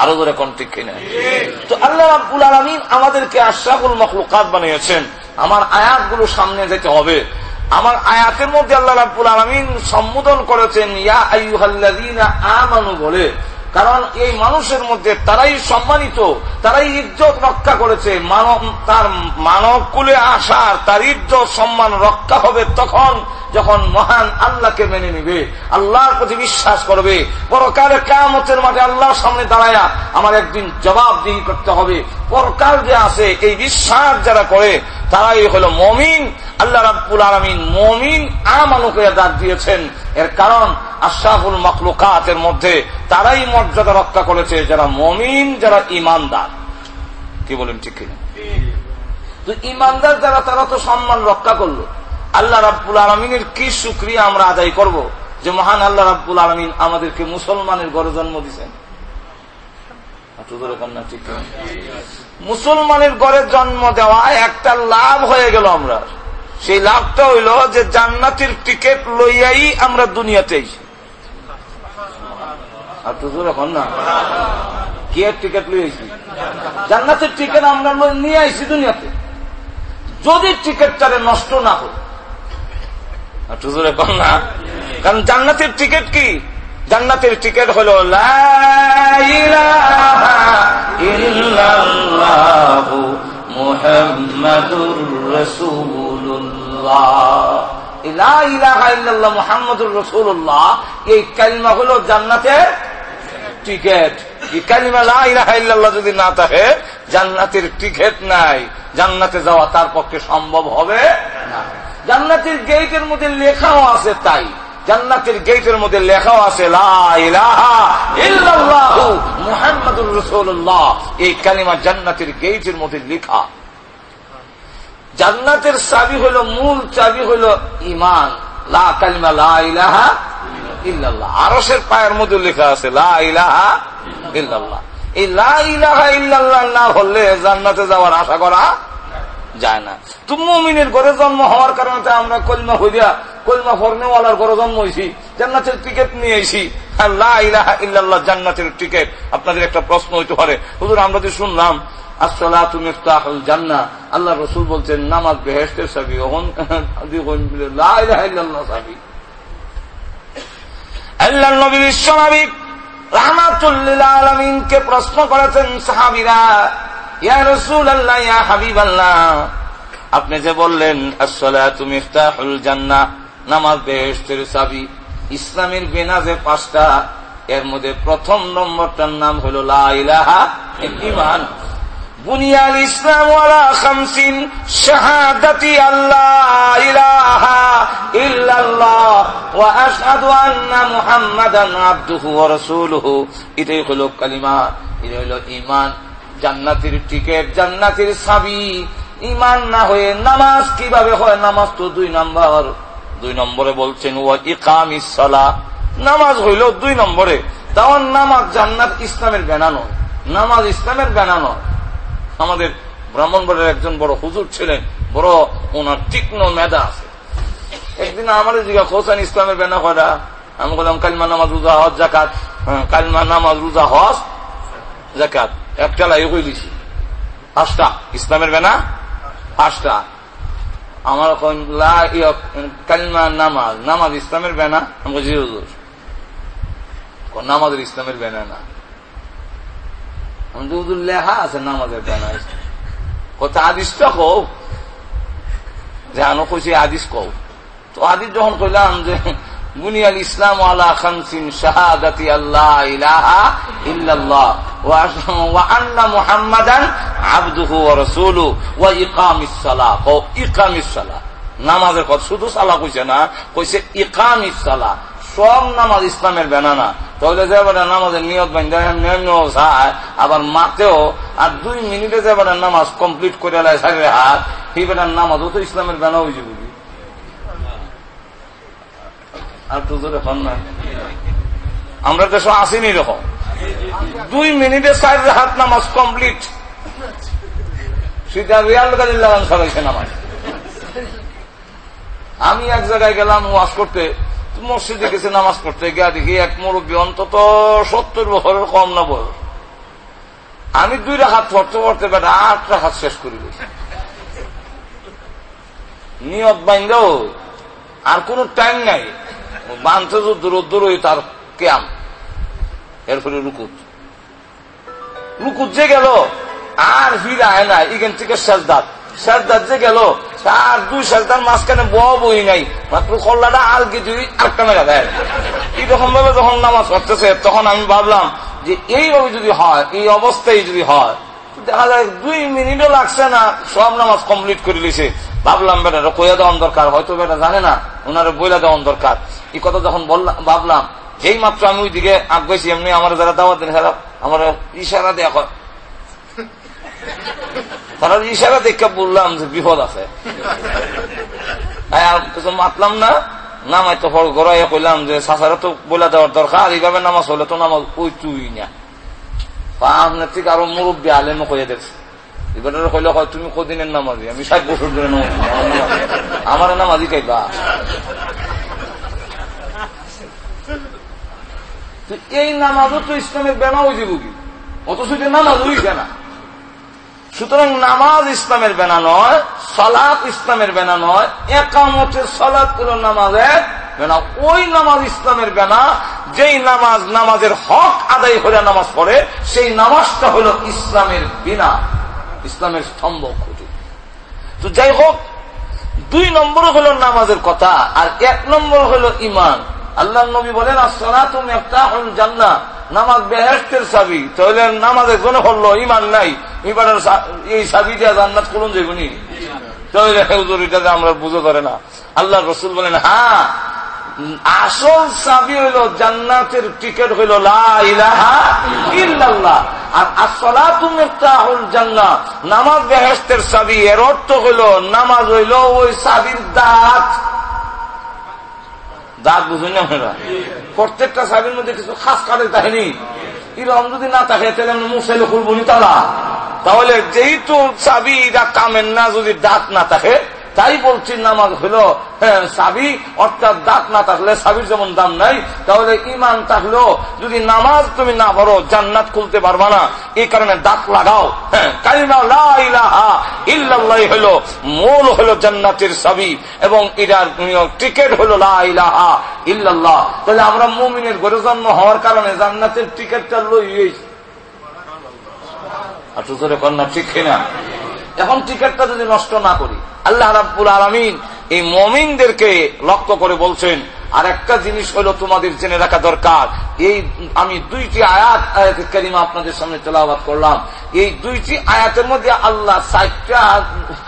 আরও ধরে কোন ঠিক কিনা? তো আল্লাহ রাব্বুল আলমিন আমাদেরকে আশরাফুল মখলুকাত বানিয়েছেন। আমার আয়াতগুলো সামনে যেতে হবে। আমার আয়াতের মধ্যে আল্লাহ রাব্বুল আলমিন সম্বোধন করেছেন, ইয়া আইয়ুহাল্লাযীনা আমানু বলে। কারণ এই মানুষের মধ্যে তারাই সম্মানিত, তারাই ইজ্জত রক্ষা করেছে। মানব, তার মানব কুলে আসার, তার ইজ্জত সম্মান রক্ষা হবে তখন যখন মহান আল্লাহকে মেনে নিবে। আল্লাহর প্রতি বিশ্বাস করবে। পরকালে কেমতের মাঠে আল্লাহর সামনে দাঁড়ায়া আমার একদিন জবাবদিহি করতে হবে। পরকাল যে আছে, এই বিশ্বাস যারা করে, তারাই হলো মমিন। আল্লাহ রাব্বুল আলমিন মমিন আমানুকে ডাক দিয়েছেন। এর কারণ আশাফুল মখলুকাতের মধ্যে তারাই মর্যাদা রক্ষা করেছে, যারা মমিন, যারা ইমানদার কি বলেন ঠিক কিনা? তো ইমানদার যারা, তারা তো সম্মান রক্ষা করল। আল্লাহ রাব্বুল আলমিনের কি সুক্রিয়া আমরা আদায় করব যে মহান আল্লাহ রাব্বুল আলমিন আমাদেরকে মুসলমানের গড়ে জন্ম দিচ্ছেন মুসলমানের গড়ে জন্ম দেওয়া একটা লাভ হয়ে গেল আমরা। সেই লাভটা হইল যে জান্নাতির টিকিট লইয়াই আমরা দুনিয়াতে আর তো এখন না। কি টিকিট লইয়াছি জান্নাতের টিকিট আমরা নিয়ে দুনিয়াতে। যদি নষ্ট না এখন না। কারণ জান্নাতের টিকিট কি? জান্নাতের টিকিট হল এই কালিমা হলো জান্নাতের টিকিট কালিমা যদি না থাকে, জান্নাতের টিকিট নাই। জান্নাতে যাওয়া তার পক্ষে সম্ভব হবে না। জান্নাতের গেটের মধ্যে লেখাও আছে তাই। জান্নাতের গেটের মধ্যে লেখাও আছে এই কালিমা জান্নাতের গেটের মধ্যে লেখা। জান্নাতের চাবি হল মূল চাবি হল ইমান লা আরসের পায়ের মধ্যে লেখা আছে, লা ইলাহা এই লা ইলাহা ইল্লাল্লাহ না হলে জান্নাতে যাওয়ার আশা করা যায় না। তুমি মমিনের জন্ম হওয়ার কারণে আমরা কলমা হইয়া, কলমা ফর্নেওয়ালার ঘরে জন্ম হয়েছি জান্নাতের টিকিট নিয়ে এসি জান্নাতের টিকিট আপনাদের একটা প্রশ্ন হইতে পারে। হুজুর, আমরা যে শুনলাম আল্লাহ রসুল বলছেন, নামাজ সাবি সাবি। আলমিনকে প্রশ্ন করেছেন সাহাবিরা ইয়া রসুল আল্লাহ ইয়া হাবিব আল্লাহ আপনি যে বললেন আসলা তুমি জান্না নামাজ বেহেস্টের সাবি ইসলামের বেনাজে পাঁচটা, এর মধ্যে প্রথম নম্বরটার নাম হল ইমান বুনিয়াল ইসলাম ওয়ালা খামসিন, শাহাদাতি আল্লাহ ইলাহা ইল্লাল্লাহ ওয়া আশহাদু আন্না মুহাম্মাদান আবদুহু কালিমা এটা হলো ঈমান। জান্নাতের টিকেট, জান্নাতের সাবি ইমান না হয়ে নামাজ কীভাবে হয়? নামাজ তো দুই নাম্বার। দুই নম্বরে বলছেন ও ইকাম ইসলা নামাজ হইল দুই নম্বরে। তাও নামাজ জান্নাত ইসলামের বেনা নয়। নামাজ ইসলামের বেনা নয়। আমাদের ব্রাহ্মণবাড়ির একজন বড় হুজুর ছিলেন। বড় ওনার তীক্ষ্ণ মেধা আছে। একদিন আমাদের জিগা হোসেন, ইসলামের বেনা করা আমি বললাম, কালমা নামাজ রোজা হজ, জাকাত। কালমা নামাজ রোজা হজ, জাকাত। একটা লাই কই দিছি? পাঁচটা। ইসলামের বেনা? পাঁচটা। আমার নামাজ। নামাজ ইসলামের বেনা? আমি নামাজের ইসলামের বেনা না। লেখা আছে নামাজের বেনা। কথা আদিষ্ট হোক যে আনো কইছে আদিস কও। তো আদিস যখন কইলাম যে বুনিয়াল ইসলাম আলা খানসিন শাহাদাতি আল্লাহ ইলাহা ইল্লাল্লাহ। ওয়া আন্না মুহাম্মাদান আবদুহু ওয়া রাসূলুহু ওয়া ইকামিস সালাহ। ও ইকামিস সালাহ। নামাজের কথা শুধু সালা কইছে না, কইছে ইকামিস সালাহ। সব নামাজ ইসলামের বেনানা। তাহলে যে নামাজের নিয়ত চায় আবার মাতেও আর দুই মিনিটে যে নামাজ কমপ্লিট করে লাই সারের হাত, সেই বেটার নামাজও তো ইসলামের বেনা বুঝি আর তো জোরে হন না। আমরা দেশে আসিনি রকম। দুই মিনিটে চার হাত নামাজ কমপ্লিট। সেটা রিয়াল লাগান সবাইছে নামাজ। আমি এক জায়গায় গেলাম ওয়াশ করতে, মসজিদে গেছে নামাজ পড়তে, গিয়া দেখি এক মুরব্বী অন্তত সত্তর বছরের কম না বয়স। আমি দুই রাখাত পড়তে পড়তে বেটা আটটা হাত শেষ করি নিয়ত বাইন্দাও, আর কোন টাইম নাই। বাঁধতে তো দূর দূর তার ক্যাম। এরপরে রুকুত। রুকুত যে গেল, আর ফিরে আয় না এখান থেকে শেষদাত শেষদাত যে গেল তার দুই শেষদার মাঝখানে বহ বই নাই, মাত্র কল্লাটা আর কিছু আটটা মেলা দেয়। এরকম ভাবে যখন নামাজ পড়তেছে, তখন আমি ভাবলাম যে এইভাবে যদি হয়, এই অবস্থায় যদি হয় দেখা যায় দুই মিনিটও লাগছে না, সব নামাজ কমপ্লিট করে লিছে ভাবলাম, বেটা কইয়া দেওয়ান দরকার। হয়তো বেটা জানে না ওনারা বইলা দেওয়ান দরকার। এই কথা যখন বললাম ভাবলাম যেই মাত্র আমি ওই দিকে আগাইছি এমনি আমার যারা দাওয়াত দেন আমার ইশারা দেয়া তারা ইশারা দেখে বললাম যে বিপদ আছে। কিছু মাতলাম না নামাই তো গড়াইয়া কইলাম যে সাসারা তো বলে দেওয়ার দরকার এইভাবে নামাজ হলে তো নামাজ ওই তুই না থেকে আরও মুরব্বী আলেমও কইয়া দেখছে এবার কইলে তুমি কদিনের নামাজি? আমি ষাট বছর ধরে নামাজ। আমার নামাজি কাইবা এই নামাজও তো ইসলামের বেনা হয়ে যাব কি? অথচ নামাজ হইছে না। সুতরাং নামাজ ইসলামের বেনা নয় সলাৎ ইসলামের বেনা নয়, একামতের সলাৎ হল নামাজের বেনা ওই নামাজ ইসলামের বেনা যেই নামাজ নামাজের হক আদায় করে নামাজ পড়ে, সেই নামাজটা হলো ইসলামের বিনা, ইসলামের স্তম্ভ খুঁজে তো যাই হোক, দুই নম্বর হলো নামাজের কথা, আর এক নম্বর হলো ইমান আল্লাহ নবী বলেন আসলা তুমি একটা জান্না নামাজ বেহেস্টের সাবি। তাহলে নামাজ একজনে হলো ইমান নাই। ইমানের এই সাবি দিয়া জান্নাত করুন যেগুনি তাহলে হেউজুরিটাতে আমরা বুঝে ধরে না। আল্লাহ রসুল বলেন হ্যাঁ আসল সাবি হইল জান্নাতের টিকিট হইল ইল্লাল্লাহ। আর আসলা তুমি জান্না নামাজ বেহেস্তের সাবি, এর অর্থ হইল নামাজ হইল ওই সাবির দাঁত। দাঁত বুঝুন না আপনারা? প্রত্যেকটা সাহেবের মধ্যে কিছু খাস কাদের তাহেনি এরকম যদি না থাকে, তাহলে মুসাইলে মুসাইল খুলবনি তারা তাহলে যেহেতু চাবি কামেন না, যদি দাঁত না থাকে তাই বলছি নামাজ হলো হ্যাঁ সাবি, অর্থাৎ দাঁত না থাকলে সাবির যেমন দাম নাই, তাহলে ইমান থাকলেও যদি নামাজ তুমি না পড়ো, জান্নাত খুলতে পারবা না। এই কারণে দাঁত লাগাও হ্যাঁ মূল হলো জান্নাতের সাবি, এবং এটার টিকেট হলো লাহা ইল্লাল্লাহ। তাহলে আমরা মুমিনের গড়ে জন্ম হওয়ার কারণে জান্নাতের টিকিটটা লই আর ঠিক কিনা? এখন টিকিটটা যদি নষ্ট না করি আল্লাহ রাব্বুল আলমিন এই মমিনদেরকে লক্ষ্য করে বলছেন আর একটা জিনিস হলো তোমাদের জেনে রাখা দরকার। এই, আমি দুইটি আয়াত কারিমা আপনাদের সামনে তেলাবাদ করলাম। এই দুইটি আয়াতের মধ্যে আল্লাহ সাইটটা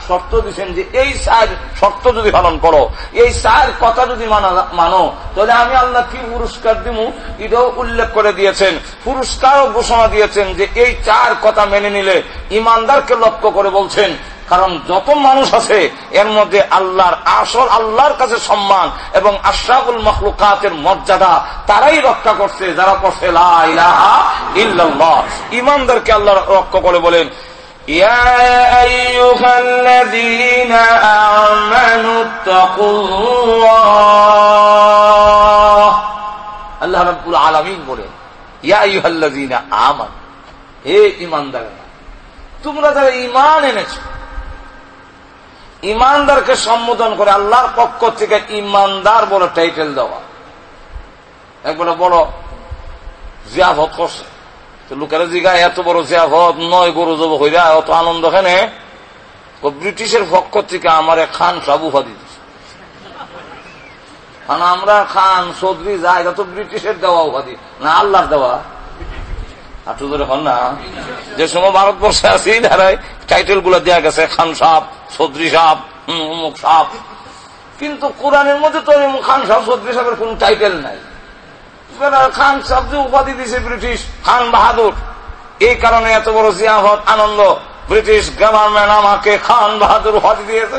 শর্ত দিচ্ছেন যে, এই সায়ের শর্ত যদি পালন করো, এই সায়ের কথা যদি মানো তাহলে আমি আল্লাহ কি পুরস্কার দিব এটাও উল্লেখ করে দিয়েছেন, পুরস্কারও ঘোষণা দিয়েছেন যে, এই চার কথা মেনে নিলে ইমানদারকে লক্ষ্য করে বলছেন কারণ যত মানুষ আছে, এর মধ্যে আল্লাহর আসল, আল্লাহর কাছে সম্মান এবং আশরাফুল মখলুকাতের মর্যাদা তারাই রক্ষা করছে, যারা করছে ইমানদারকে আল্লাহ রক্ষা করে বলেন আল্লাহ রব্বুল আলমিন বলে ইয়া আমান, হে ইমানদার তোমরা যারা ইমান এনেছো ইমানদারকে সম্বোধন করে আল্লাহর পক্ষ থেকে ইমানদার বলে টাইটেল দেওয়া। একবারে বড় জিয়াফত করছে। তো লোকের জিগা এত বড় জিয়াফত নয় গরু জব হইরা, অত আনন্দ খেনে ব্রিটিশের পক্ষ থেকে আমার খান সব উপাধি দিচ্ছে কারণ আমরা খান চৌধুরী যা এটা তো ব্রিটিশের দেওয়া উপাধি না আল্লাহর দেওয়া। হাঁটু ধরে হন না। যে সময় ভারতবর্ষে আছি টাইটেলগুলো দেওয়া গেছে, খান সাপ চৌধুরী সাপ অমুক সাপ কিন্তু কোরআনের মধ্যে তো খান সাহেব চৌধুরী সাহেবের কোন টাইটেল নাই। খান সাহেব যে উপাধি দিছে ব্রিটিশ, খান বাহাদুর, এই কারণে এত বড় জিয়াফত আনন্দ। ব্রিটিশ গভর্নমেন্ট আমাকে খান বাহাদুর উপাধি দিয়েছে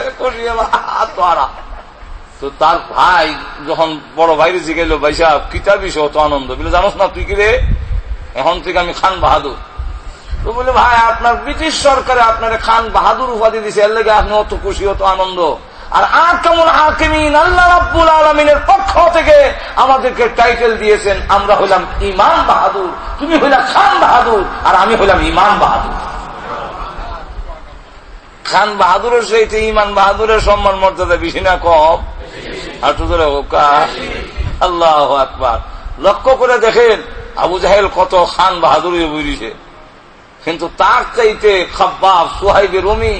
তো তার ভাই যখন বড় ভাইরে জিগেল ভাই সাহেব কিতাব বিষয়, অত আনন্দ। বলে, জানোস না তুই কি রে? এখন থেকে আমি খান বাহাদুর। তো বলে, ভাই, আপনার ব্রিটিশ সরকারে আপনার খান বাহাদুর উপাধি দিছে, এর লেগে আপনি অত খুশি, অত আনন্দ। আর আকামুল হাকিমিন আল্লাহ রাব্বুল আলমিনের পক্ষ থেকে আমাদেরকে টাইটেল দিয়েছেন, আমরা হইলাম ইমান বাহাদুর। তুমি হইলাম খান বাহাদুর, আর আমি হইলাম ইমান বাহাদুর। খান বাহাদুরের সহিত ইমান বাহাদুরের সম্মান মর্যাদা বেশি না কম? আর তো ধরে আল্লাহ আকবার। লক্ষ্য করে দেখেন আবু জাহেল কত খান বাহাদুর বুঝিছে কিন্তু তার চাইতে খাব্বাব সুহাইবে রমি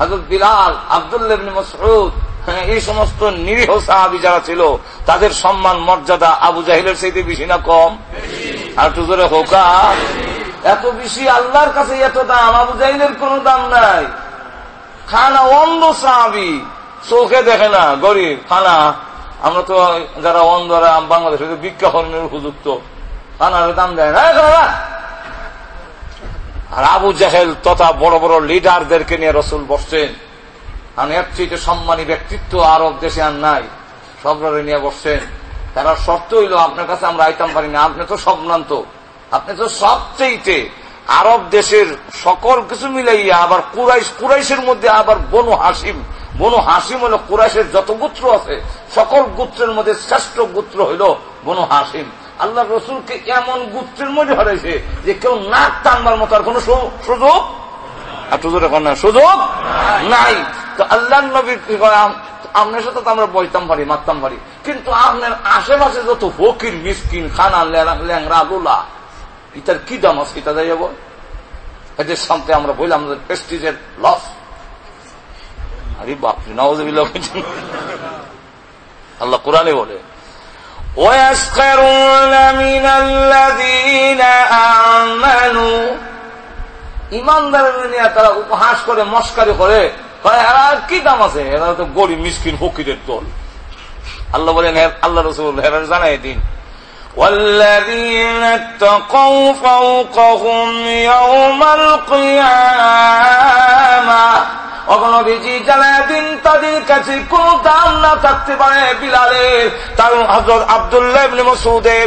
হজরত বিলাল আবদুল্লাহ মসরুদ হ্যাঁ, এই সমস্ত নিরীহ সাহাবি যারা ছিল তাদের সম্মান মর্যাদা আবু জাহিলের চাইতে বেশি না কম? আর একটু জোরে হোকা এত বেশি আল্লাহর কাছে এত দাম আবু জাহিলের কোন দাম নাই। খানা অন্ধ সাহাবি চোখে দেখে না গরিব। খানা আমরা তো যারা অন্ধরা বাংলাদেশে বিজ্ঞাপনের উপযুক্ত। আর আবু জাহেল তথা বড় বড় লিডারদেরকে নিয়ে রসুল বসছেন। এর চেয়ে সম্মানী ব্যক্তিত্ব আরব দেশে আর নাই। সব নিয়ে বসছেন। তারা শর্ত হইল, আপনার কাছে আমরা আইতাম পারি না। আপনি তো সম্ভ্রান্ত। আপনি তো সবচেয়ে আরব দেশের সকল কিছু মিলাইয়া আবার কুরাইশ, কুরাইশের মধ্যে আবার বনু হাসিম বনু হাসিম হলো কুরাইশের যত গুত্র আছে, সকল গুত্রের মধ্যে শ্রেষ্ঠ গুত্র হইল বনু হাসিম আল্লাহ রসুলকে এমন গুত্রের মধ্যে হারাইছে যে কেউ নাক টানবার মতো আর কোন সুযোগ? সুযোগ নাই। তো আল্লাহ নবী আপনার সাথে তো আমরা বইতাম পারি মারতাম পারি কিন্তু আপনার আশেপাশে যত ফকির, মিসকিন, খানা ল্যাংরা লোলা, এটার কি দাম আছে এটা যাই যাব এদের সামনে আমরা বললাম আমাদের প্রেস্টিজের লস আরে বাপরে নওয়াজ আল্লাহ কোরআনে বলে ويسخرون من الذين آمنوا ইমানদারের নিয়ে তারা উপহাস করে মস্কারি করে এরা কি দাম আছে এরা তো গরিব মিসকিন ফকিরের দল আল্লাহ বলেন আল্লাহ রসুল হেরা জানাই দিন والذين اتقوا فوقهم يوم القيامة অগণবিজি দিন তাদের কাছে কোন দাম না থাকতে পারে বিলালের তার হজরত আবদুল্লাহ মসুদের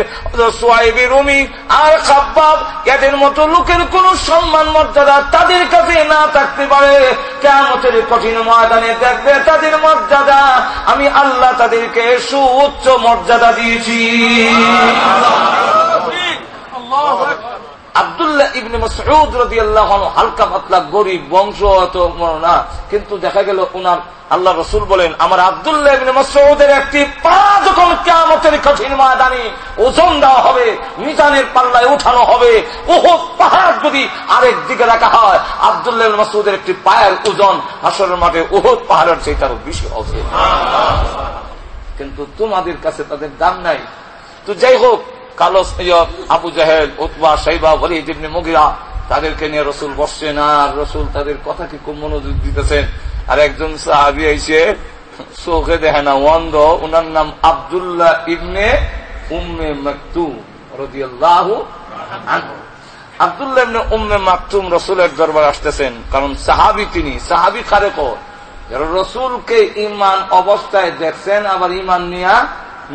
সোয়াইবি রুমি আর খাব্বাব, এদের মতো লোকের কোন সম্মান মর্যাদা তাদের কাছে না থাকতে পারে। কেমতের কঠিন ময়দানে দেখবে তাদের মর্যাদা। আমি আল্লাহ তাদেরকে সুউচ্চ মর্যাদা দিয়েছি। আবদুল্লাহ ইবনে মসউদ রাদিয়াল্লাহু আনহু হালকা পাতলা গরিব বংশ অত না, কিন্তু দেখা গেল ওনার আল্লাহ রসুল বলেন, আমার আবদুল্লাহ ইবনে মসউদের একটি পা যখন কিয়ামতের কঠিন ময়দানে ওজন দেওয়া হবে, মিজানের পাল্লায় উঠানো হবে ওহ পাহাড় যদি আরেক দিকে রাখা হয়, আবদুল্লাহ ইবনে মসউদের একটি পায়ের ওজন হাসরের মাঠে ওহদ পাহাড়ের চেয়ে তারও বেশি হবে কিন্তু তোমাদের কাছে তাদের দাম নাই। তো যাই হোক কালো সৈয়দ আবু জাহেদ উতবা, সাইবা ওলিদ ইবনে মুগিরা, তাদেরকে নিয়ে রসুল বসছেন আর রসুল তাদের কথা কি খুব মনোযোগ দিতেছেন। আর একজন সাহাবি আইসে, চোখে দেখে না ওয়ান্দ উনার নাম আবদুল্লাহ ইবনে উম্মে মাকতুম রদিয়াল্লাহু আবদুল্লাহ ইবনে উম্মে মাকতুম রসুলের দরবার আসতেছেন, কারণ সাহাবি তিনি। সাহাবি খারে যারা রসুলকে ইমান অবস্থায় দেখছেন, আবার ইমান নিয়া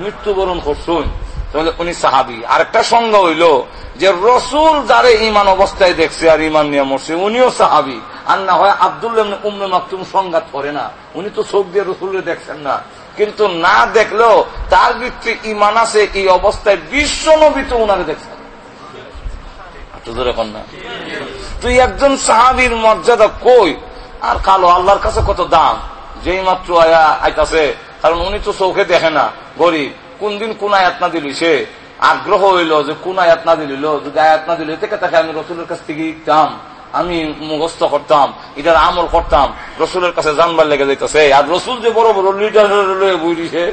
মৃত্যুবরণ করছেন। উনি সাহাবি। আরেকটা সংজ্ঞা হইল যে রসুল যারে ইমান অবস্থায় দেখছে আর ইমান নিয়ে মরছে, উনিও সাহাবি। আর না হয় আবদুল্লাহ উম্মে মাকতুম সংঘাত করে না। উনি তো চোখ দিয়ে রসুলের দেখছেন না। কিন্তু না দেখলেও তার ভিত্তি ইমান আছে, এই অবস্থায় বিশ্ব নবী তো উনারে দেখছেন। তুই একজন সাহাবির মর্যাদা কই? আর কালো আল্লাহর কাছে কত দাম? যেই মাত্র আয়া আইতাছে, কারণ উনি তো চোখে দেখে না, গরিব। কোন দিন কোন আয়াত না দিল সে আগ্রহ হইল যে কোন আয়াত না দিল যদি আয়াত না দিল থেকে তাকে আমি রসুলের কাছ থেকে ইকতাম আমি মুখস্থ করতাম, এটার আমল করতাম, রসুলের কাছে জানবার লেগে যেতেছে আর রসুল যে বড় বড় লিডার বইছে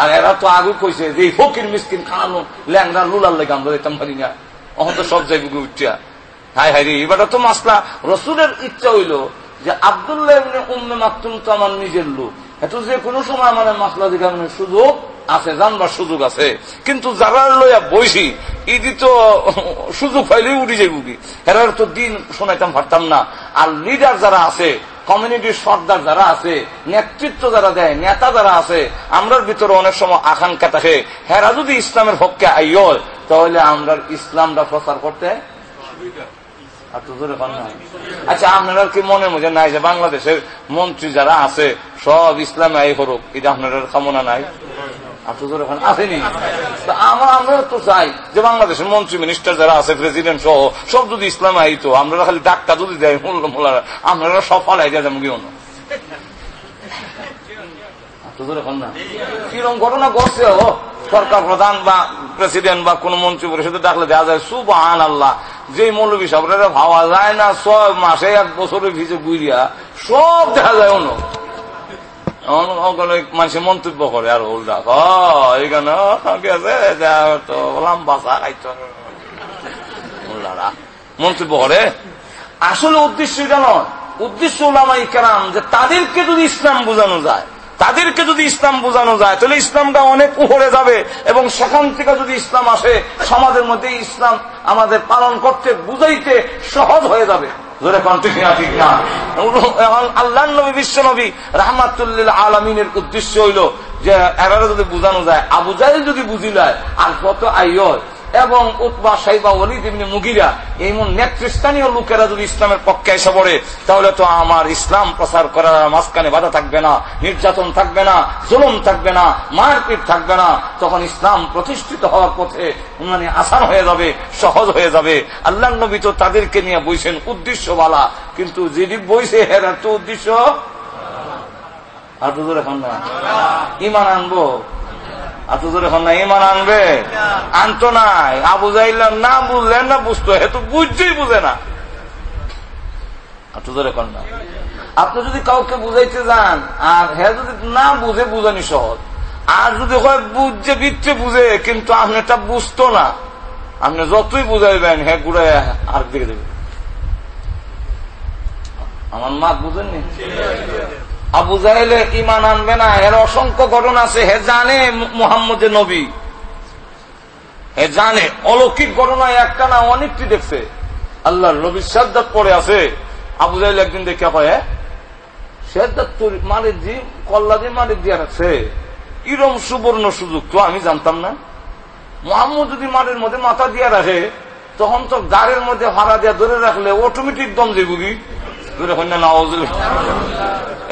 আর এরা তো আগে কইছে যে ফকির মিসকিন খানানো ল্যাংরা লুলার লেগে আমরা যেতাম পারি না। অহন তো সব যাইব উঠিয়া। হাই হাই রে, এবার তো মাসলা, রসুলের ইচ্ছা হইল যে আবদুল্লাহ উম্মে মাকতুম তো আমার নিজের লোক। এত যে কোনো সময় মানে মাসলা দিকে সুযোগ আছে, জানবার সুযোগ আছে। কিন্তু যারা লইয়া বইছি, ইদি তো সুযোগ পাইলেই উঠি যাইব কি? হেরার তো দিন শোনাইতাম পারতাম না। আর লিডার যারা আছে কমিউনিটির সর্দার যারা আছে, নেতৃত্ব যারা দেয়, নেতা যারা আছে, আমরার ভিতরে অনেক সময় আকাঙ্ক্ষা থাকে। হেরা যদি ইসলামের পক্ষে আইয়, তাহলে আমরা ইসলামটা প্রচার করতে আচ্ছা আপনারা কি মনে মধ্যে নাই যে বাংলাদেশের মন্ত্রী যারা আছে, সব ইসলামে আই হরুক এটা আপনার কামনা নাই? আসেনি। আমরা আমরা তো চাই যে বাংলাদেশের মন্ত্রী মিনিস্টার যারা আছে প্রেসিডেন্ট সহ, সব যদি ইসলাম আইতো আমরা খালি ডাক্তার যদি দেয়, মূল্য মোলারা আপনারা সব ফালাই দেয় যেমন কেউ না। কিরম ঘটনা ঘটছে ও? সরকার প্রধান বা প্রেসিডেন্ট বা কোন মন্ত্রী পরিষদে ডাকলে দেখা যায় সুবাহান আল্লাহ যে মৌলবী সাহেবরা ভাবা যায় না, ছয় মাসে এক বছরের ভিজে বুঝিয়া সব দেখা যায় অন্য। মানুষের মন্তব্য করে আর উল্টা এখানে মন্তব্য করে। আসলে উদ্দেশ্য এটা নয়। উদ্দেশ্য ওলামাই কেরাম যে তাদেরকে যদি ইসলাম বোঝানো যায়, তাদেরকে যদি ইসলাম বোঝানো যায়, তাহলে ইসলামটা অনেক উপরে যাবে এবং সেখান থেকে যদি ইসলাম আসে, সমাজের মধ্যে ইসলাম আমাদের পালন করতে, বুঝাইতে সহজ হয়ে যাবে। আল্লাহ নবী, বিশ্ব নবী, রাহমাতুল্লিল আলমিনের উদ্দেশ্য হইল যে এবারে যদি বুঝানো যায়, আবু জাহেল যদি বুঝিলায়, আর কত আইয় এবং উৎবা সাইবা অলিদ মুগিরা এমন নেতৃস্থানীয় লোকেরা যদি ইসলামের পক্ষে এসে পড়ে, তাহলে তো আমার ইসলাম প্রচার করার মাঝখানে বাধা থাকবে না, নির্যাতন থাকবে না, জুলুম থাকবে না, মারপিট থাকবে না, তখন ইসলাম প্রতিষ্ঠিত হওয়ার পথে মানে আসান হয়ে যাবে, সহজ হয়ে যাবে। আল্লাহ নবী তো তাদেরকে নিয়ে বইছেন উদ্দেশ্য বালা কিন্তু যিনি বইছে এর তো উদ্দেশ্য? আর এখন না। ইমান আনব। এত জোরে এখন না, ইমান আনবে? আনতো নাই। আবু না না বুঝতো বুঝছেই বুঝে না। এত জোরে এখন না। আপনি যদি কাউকে বুঝাইতে যান, আর হ্যাঁ যদি না বুঝে, বুঝানি সহজ। আর যদি হয়, বুঝছে, বিচ্ছে বুঝে, কিন্তু আপনি এটা বুঝতো না। আপনি যতই বুঝাইবেন হ্যাঁ ঘুরে আর দিকে দেবে আমার মা বুঝেননি? আবু জাহেলে ইমান আনবে না, এর অসংখ্য ঘটনা আছে, হে জানে মোহাম্মদ নবী। হে জানে, অলৌকিক ঘটনা একটা না অনেকটি দেখছে। আল্লাহ নবী শ্রদ্ধাত পরে আছে। আবু জাহেল একদিন দেখে হয় শ্রদ্ধাত মারে কল্লা দিয়ে মারে দিয়ে রাখছে। ইরম সুবর্ণ সুযোগ, তো আমি জানতাম না। মোহাম্মদ যদি মারের মধ্যে মাথা দিয়ে রাখে, তখন তো গাড়ির মধ্যে ভাড়া দিয়ে ধরে রাখলে অটোমেটিক দম যাব কি?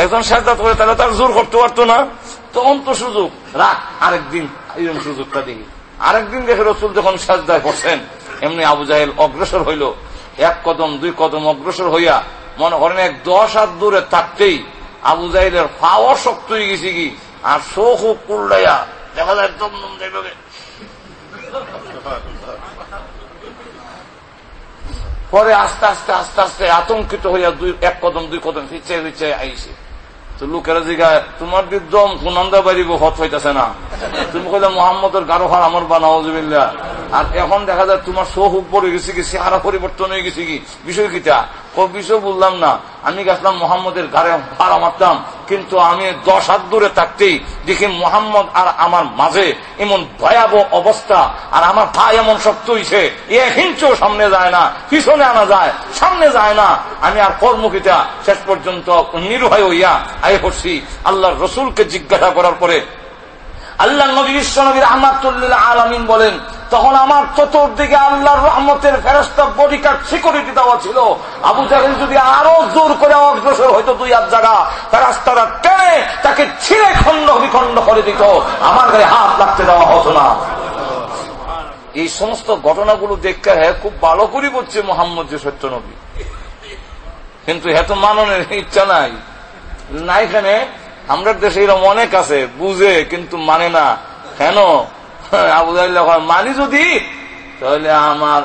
একজন সাজদাত করে, তাহলে তার জোর করতে পারতো না। তো সুযোগ। রাখ, আরেকদিন এরকম সুযোগটা দিই আরেকদিন দেখে রসুল যখন সাজদায় পড়ছেন এমনি আবু জাহেল অগ্রসর হইল। এক কদম, দুই কদম অগ্রসর হইয়া, মনে করেন এক দশ হাত দূরে থাকতেই আবু জাহেলের পাওয়ার শক্ত হয়ে গেছে কি, আর শোক কুল্লাইয়া, দেখা যায় একদম পরে আস্তে আস্তে আস্তে আস্তে আতঙ্কিত হইয়া দুই, এক কদম, দুই কদম পিছিয়ে পিছিয়ে আইসে। তো লোকেরা জিগায় তোমার দিদম সুনন্দা বাড়িব হত হইতেছে না। তুমি কইলে, মোহাম্মদের গারো হার আমার বানাওজবিল্লা আর এখন দেখা যায়, তোমার সৌহ পড়ে গেছে কি, চেহারা পরিবর্তন হয়ে গেছে কি? বিষয় কিটা ও বিষয় বললাম না। আমি গেছিলাম মোহাম্মদের গাড়ে ভাড়া মারতাম। কিন্তু আমি দশ হাত দূরে থাকতেই দেখি মোহাম্মদ আর আমার মাঝে এমন ভয়াবহ অবস্থা। আর আমার ভাই এমন শক্ত হয়েছে এ হিংসেও সামনে যায় না, পিছনে আনা যায়, সামনে যায় না। আমি আর কর্মকিতা শেষ পর্যন্ত নির্ভয় হইয়া, আয় করছি আল্লাহ রসুলকে জিজ্ঞাসা করার পরে আল্লাহ নবী বিশ্ব নবীর আহমাদুল্লাহ আলমিন বলেন তখন আমার চতুর্দিকে আল্লাহর রহমতের ফেরস্তা বডিকার সিকিউরিটি দেওয়া ছিল। আবু জাহেল যদি আরও জোর করে অগ্রসর হয়তো দুই হাত জায়গা ফেরাস্তারা টেনে তাকে ছিঁড়ে খণ্ড বিখণ্ড করে দিত। আমার গায়ে হাত লাগতে দেওয়া হতো না। এই সমস্ত ঘটনাগুলো দেখতে হ্যাঁ খুব ভালো করে বলছে মোহাম্মদ যে সত্য নবী। কিন্তু হ্যাঁ তো মাননের ইচ্ছা নাই। না এখানে আমরা দেশে এরকম অনেক আছে, বুঝে, কিন্তু মানে না। কেন? আবু মানি যদি, তাহলে আমার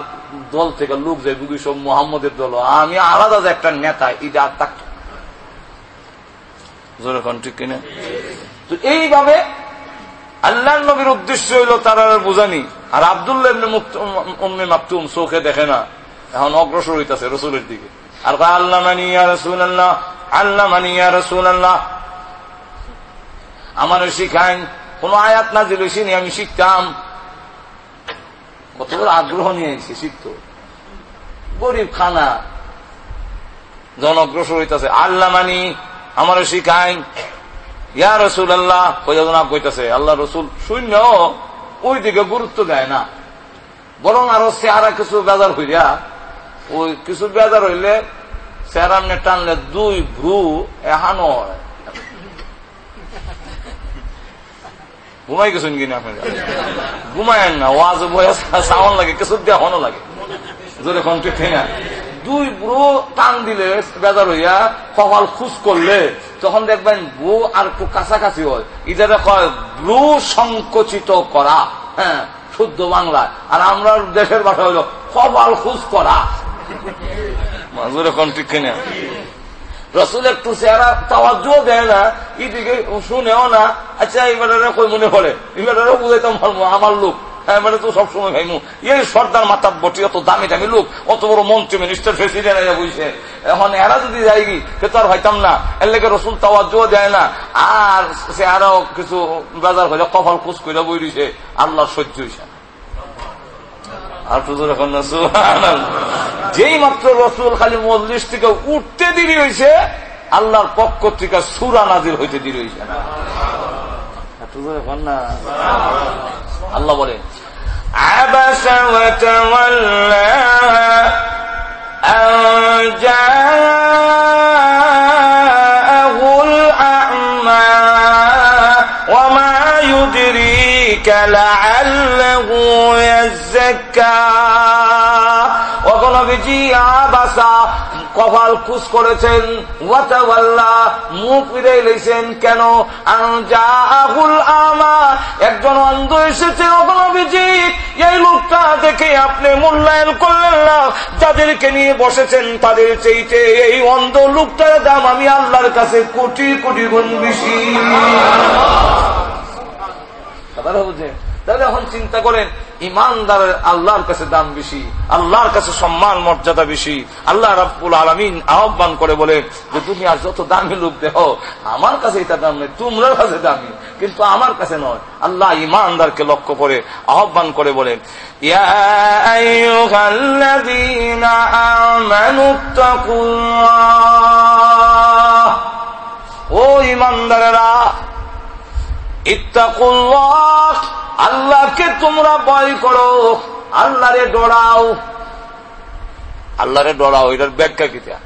দল থেকে লোক যায় বুঝি সব মোহাম্মদের দল, আমি আলাদা যে একটা নেতা, এটা আর থাকত ঠিক কিনা? তো এইভাবে আল্লাহ নবীর উদ্দেশ্য হইল তারা বোঝানি। আর আবদুল্লাহ চোখে দেখে না। এখন অগ্রসর হইতেছে রসুলের দিকে। আর আল্লাহ মানি রসুল আল্লাহ আল্লাহ মানি রসুল আল্লাহ আমার শিখাইন কোন আয়াত না দিল আমি শিখতাম। কত বড় আগ্রহ নিয়ে এসে শিখত। গরিব খানা। জন অগ্রসর হইতেছে আল্লাহ মানি আমার শিখাই ইয়া রসুল আল্লাহ কইতেছে, আল্লাহ রসুল শূন্য ওই দিকে গুরুত্ব দেয় না। বরং আরও চেহারা কিছু বেজার হইয়া, ওই কিছু বেজার হইলে চেহারামনে টানলে দুই ভ্রু এহানো হয়। ঘুমাই গেছেন কিনা আপনার ঘুমায়েন না, ওয়াজ বয়স সাউন লাগে, কিছু দিয়ে হনো লাগে। জোরে কন্ট্রিক না দুই ব্রু টান দিলে, বেজার হইয়া কপাল খুশ করলে, তখন দেখবেন ব্রু আর একটু কাছাকাছি হয়। ইটাতে কয়, ব্রু সংকোচিত করা। হ্যাঁ শুদ্ধ বাংলা। আর আমরা দেশের ভাষা হইল, কপাল খুশ করা। জোরে কন্ট্রিক কিনা রসুল একটু চেহারা তাওয়াজ দেয় না, এদিকে শুনেও না। আচ্ছা এবারে কই মনে পড়ে? এবারে বুঝাইতাম আমার লোক। হ্যাঁ তো সবসময় ভাইমু। এই সর্দার মাতার বটি, অত দামি দামি লোক, অত বড় মন্ত্রী মিনিস্টার প্রেসিডেন্ট বুঝছে এখন এরা যদি যাইগি সে তো আর হইতাম না। এর লেগে রসুল তাওয়াজ দেয় না। আর সে আরও কিছু বাজার হয়ে কপাল কুচ করে বই দিছে। আল্লাহ সহ্য হইছে আর পুজোর এখন যেই মাত্র রসুল খালি মজলিস থেকে উঠতে দেরি হয়েছে আল্লাহর পক্ষ থেকে সুরা নাজির হইতে দেরি হয়েছে না আল্লাহ বলে عبس وتولى أن جاءه الأعمى وما يدريك لعله يزكى وقال আবাসা কপাল করেছেন। মুখ ফিরে কেন? একজন অন্ধ এসেছে এই লোকটা দেখে আপনি মূল্যায়ন করলেন না। যাদেরকে নিয়ে বসেছেন, তাদের চেয়েতে এই অন্ধ লোকটার দাম আমি আল্লাহর কাছে কোটি কোটি গুণ বেশি। বুঝে তাহলে এখন চিন্তা করেন, ইমানদারের আল্লাহর কাছে দাম বেশি, আল্লাহর কাছে সম্মান, মর্যাদা বেশি। আল্লাহ রাবুল আলমিন আহ্বান করে বলে যে, তুমি আর যত দামি লোক দেহ, আমার কাছে এটা দাম নেই, তোমরার কাছে দামি। কিন্তু আমার কাছে নয়। আল্লাহ ইমানদারকে লক্ষ্য করে আহ্বান করে বলে ও ইমানদারেরা, ইত্তাকুল্লাহ। আল্লাহকে তোমরা ভয় করো। আল্লাহরে ডরাও। আল্লাহরে ডরাও, এটার ব্যাখ্যা কিতা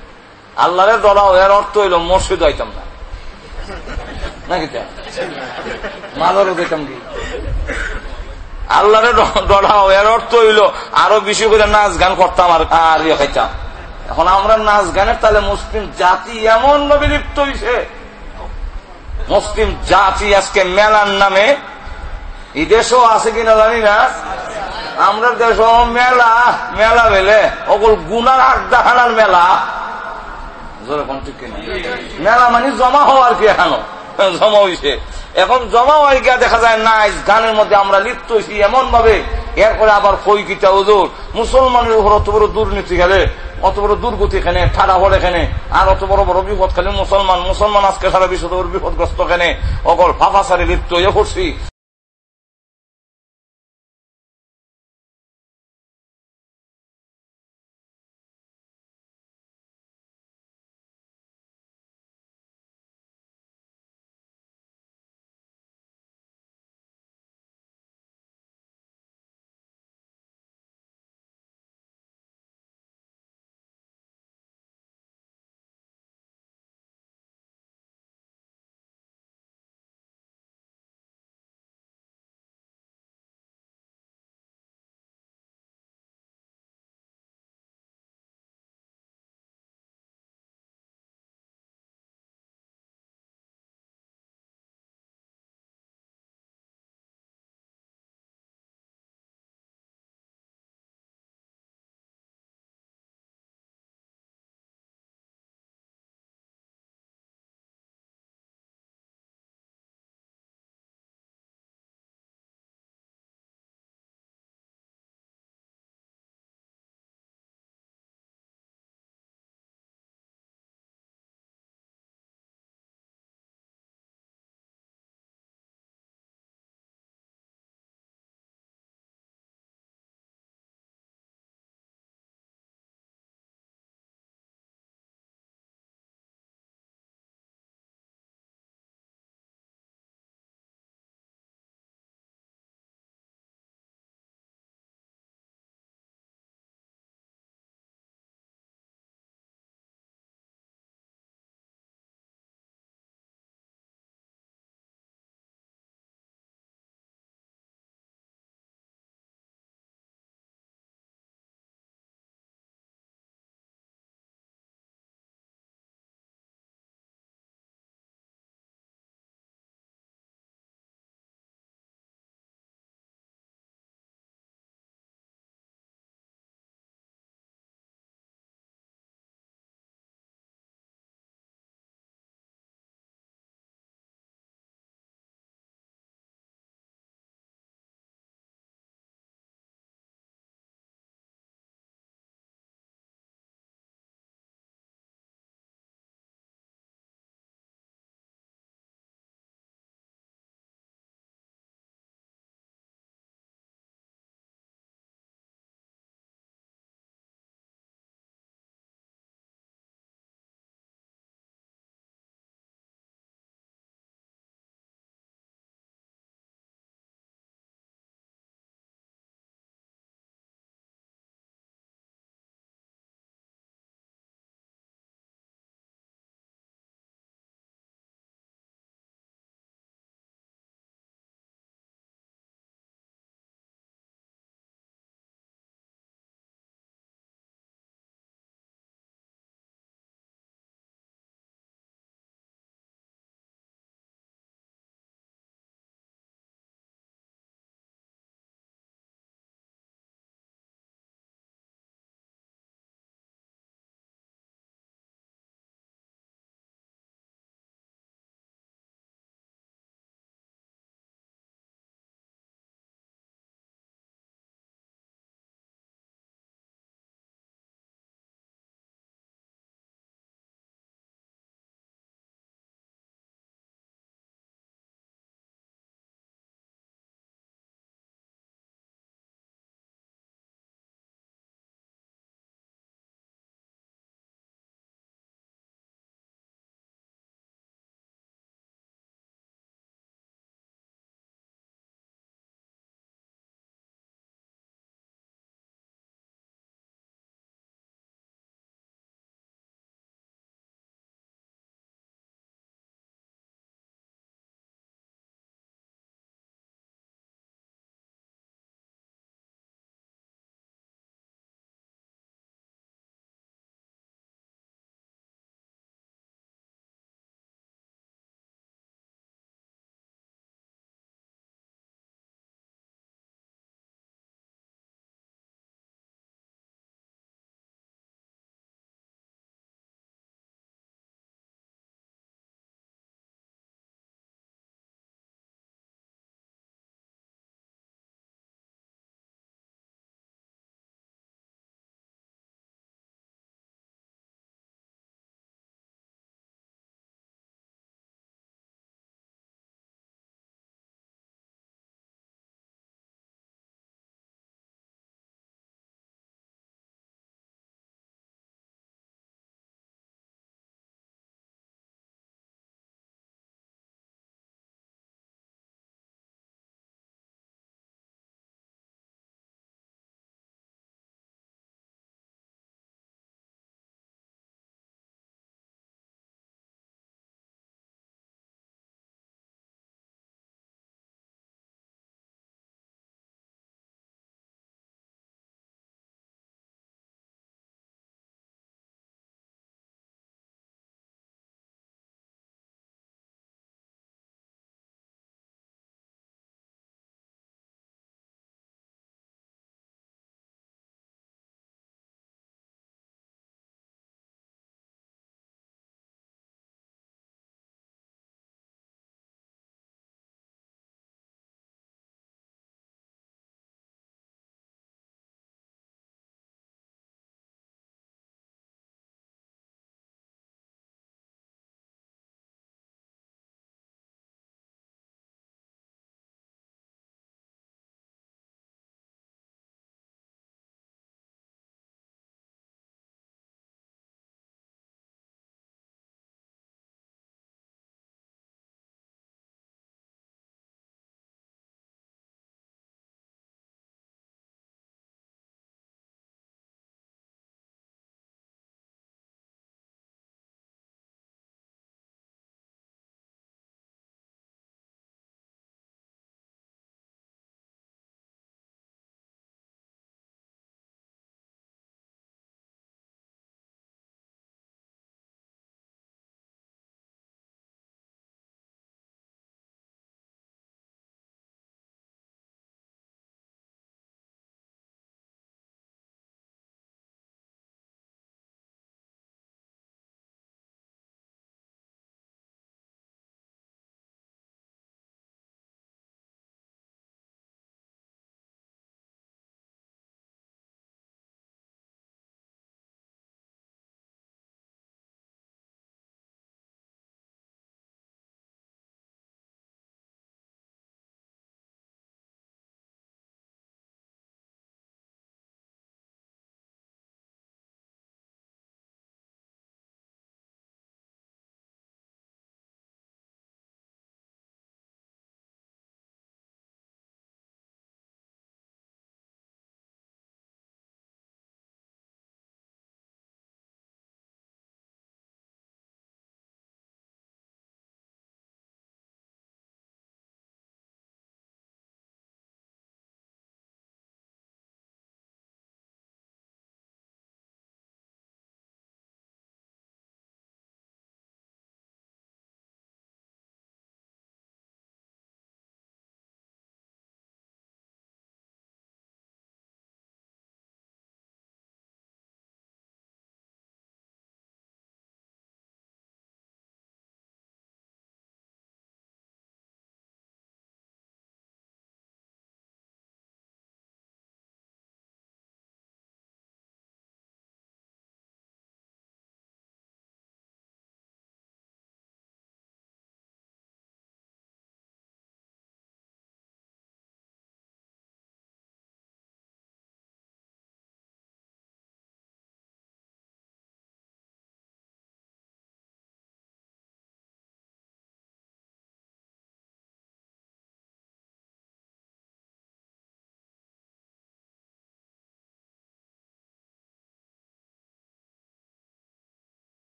আল্লাহরে ডরাও, এর অর্থ হইল মসজিদ হইতাম না। নাকি মাদারও দিতাম কি? আল্লাহরে ডরাও, এর অর্থ হইল আরও বেশি করে নাচ গান করতাম আর আর ইয়ে খাইতাম। এখন আমরা নাচ গানের তাহলে মুসলিম জাতি এমন ভাবে লিপ্ত হয়েছে মুসলিম জাতি আজকে মেলার নামে এই দেশও আছে কিনা জানি না। আমরা দেশ মেলা মেলা বেলে। অকল গুনার আড্ডা খানার মেলা। মেলা মানে জমা হওয়ার কি এখানো? জমা হয়েছে এখন জমা হয়ে গিয়া দেখা যায় নাইস গানের মধ্যে আমরা লিপ্ত হয়েছি এমন ভাবে এরপরে আবার কই কিতা ওজোর মুসলমানের উপর অত বড় দুর্নীতি খেলে অত বড় দুর্গতি এখানে, ঠাড়া হল এখানে, আর অত বড় বড় বিপদ খেলে মুসলমান মুসলমান আজকে সারা বিশ্ব বিপদগ্রস্ত এখানে। অকল ফাফা সারি লিপ্ত হয়ে পড়ছি।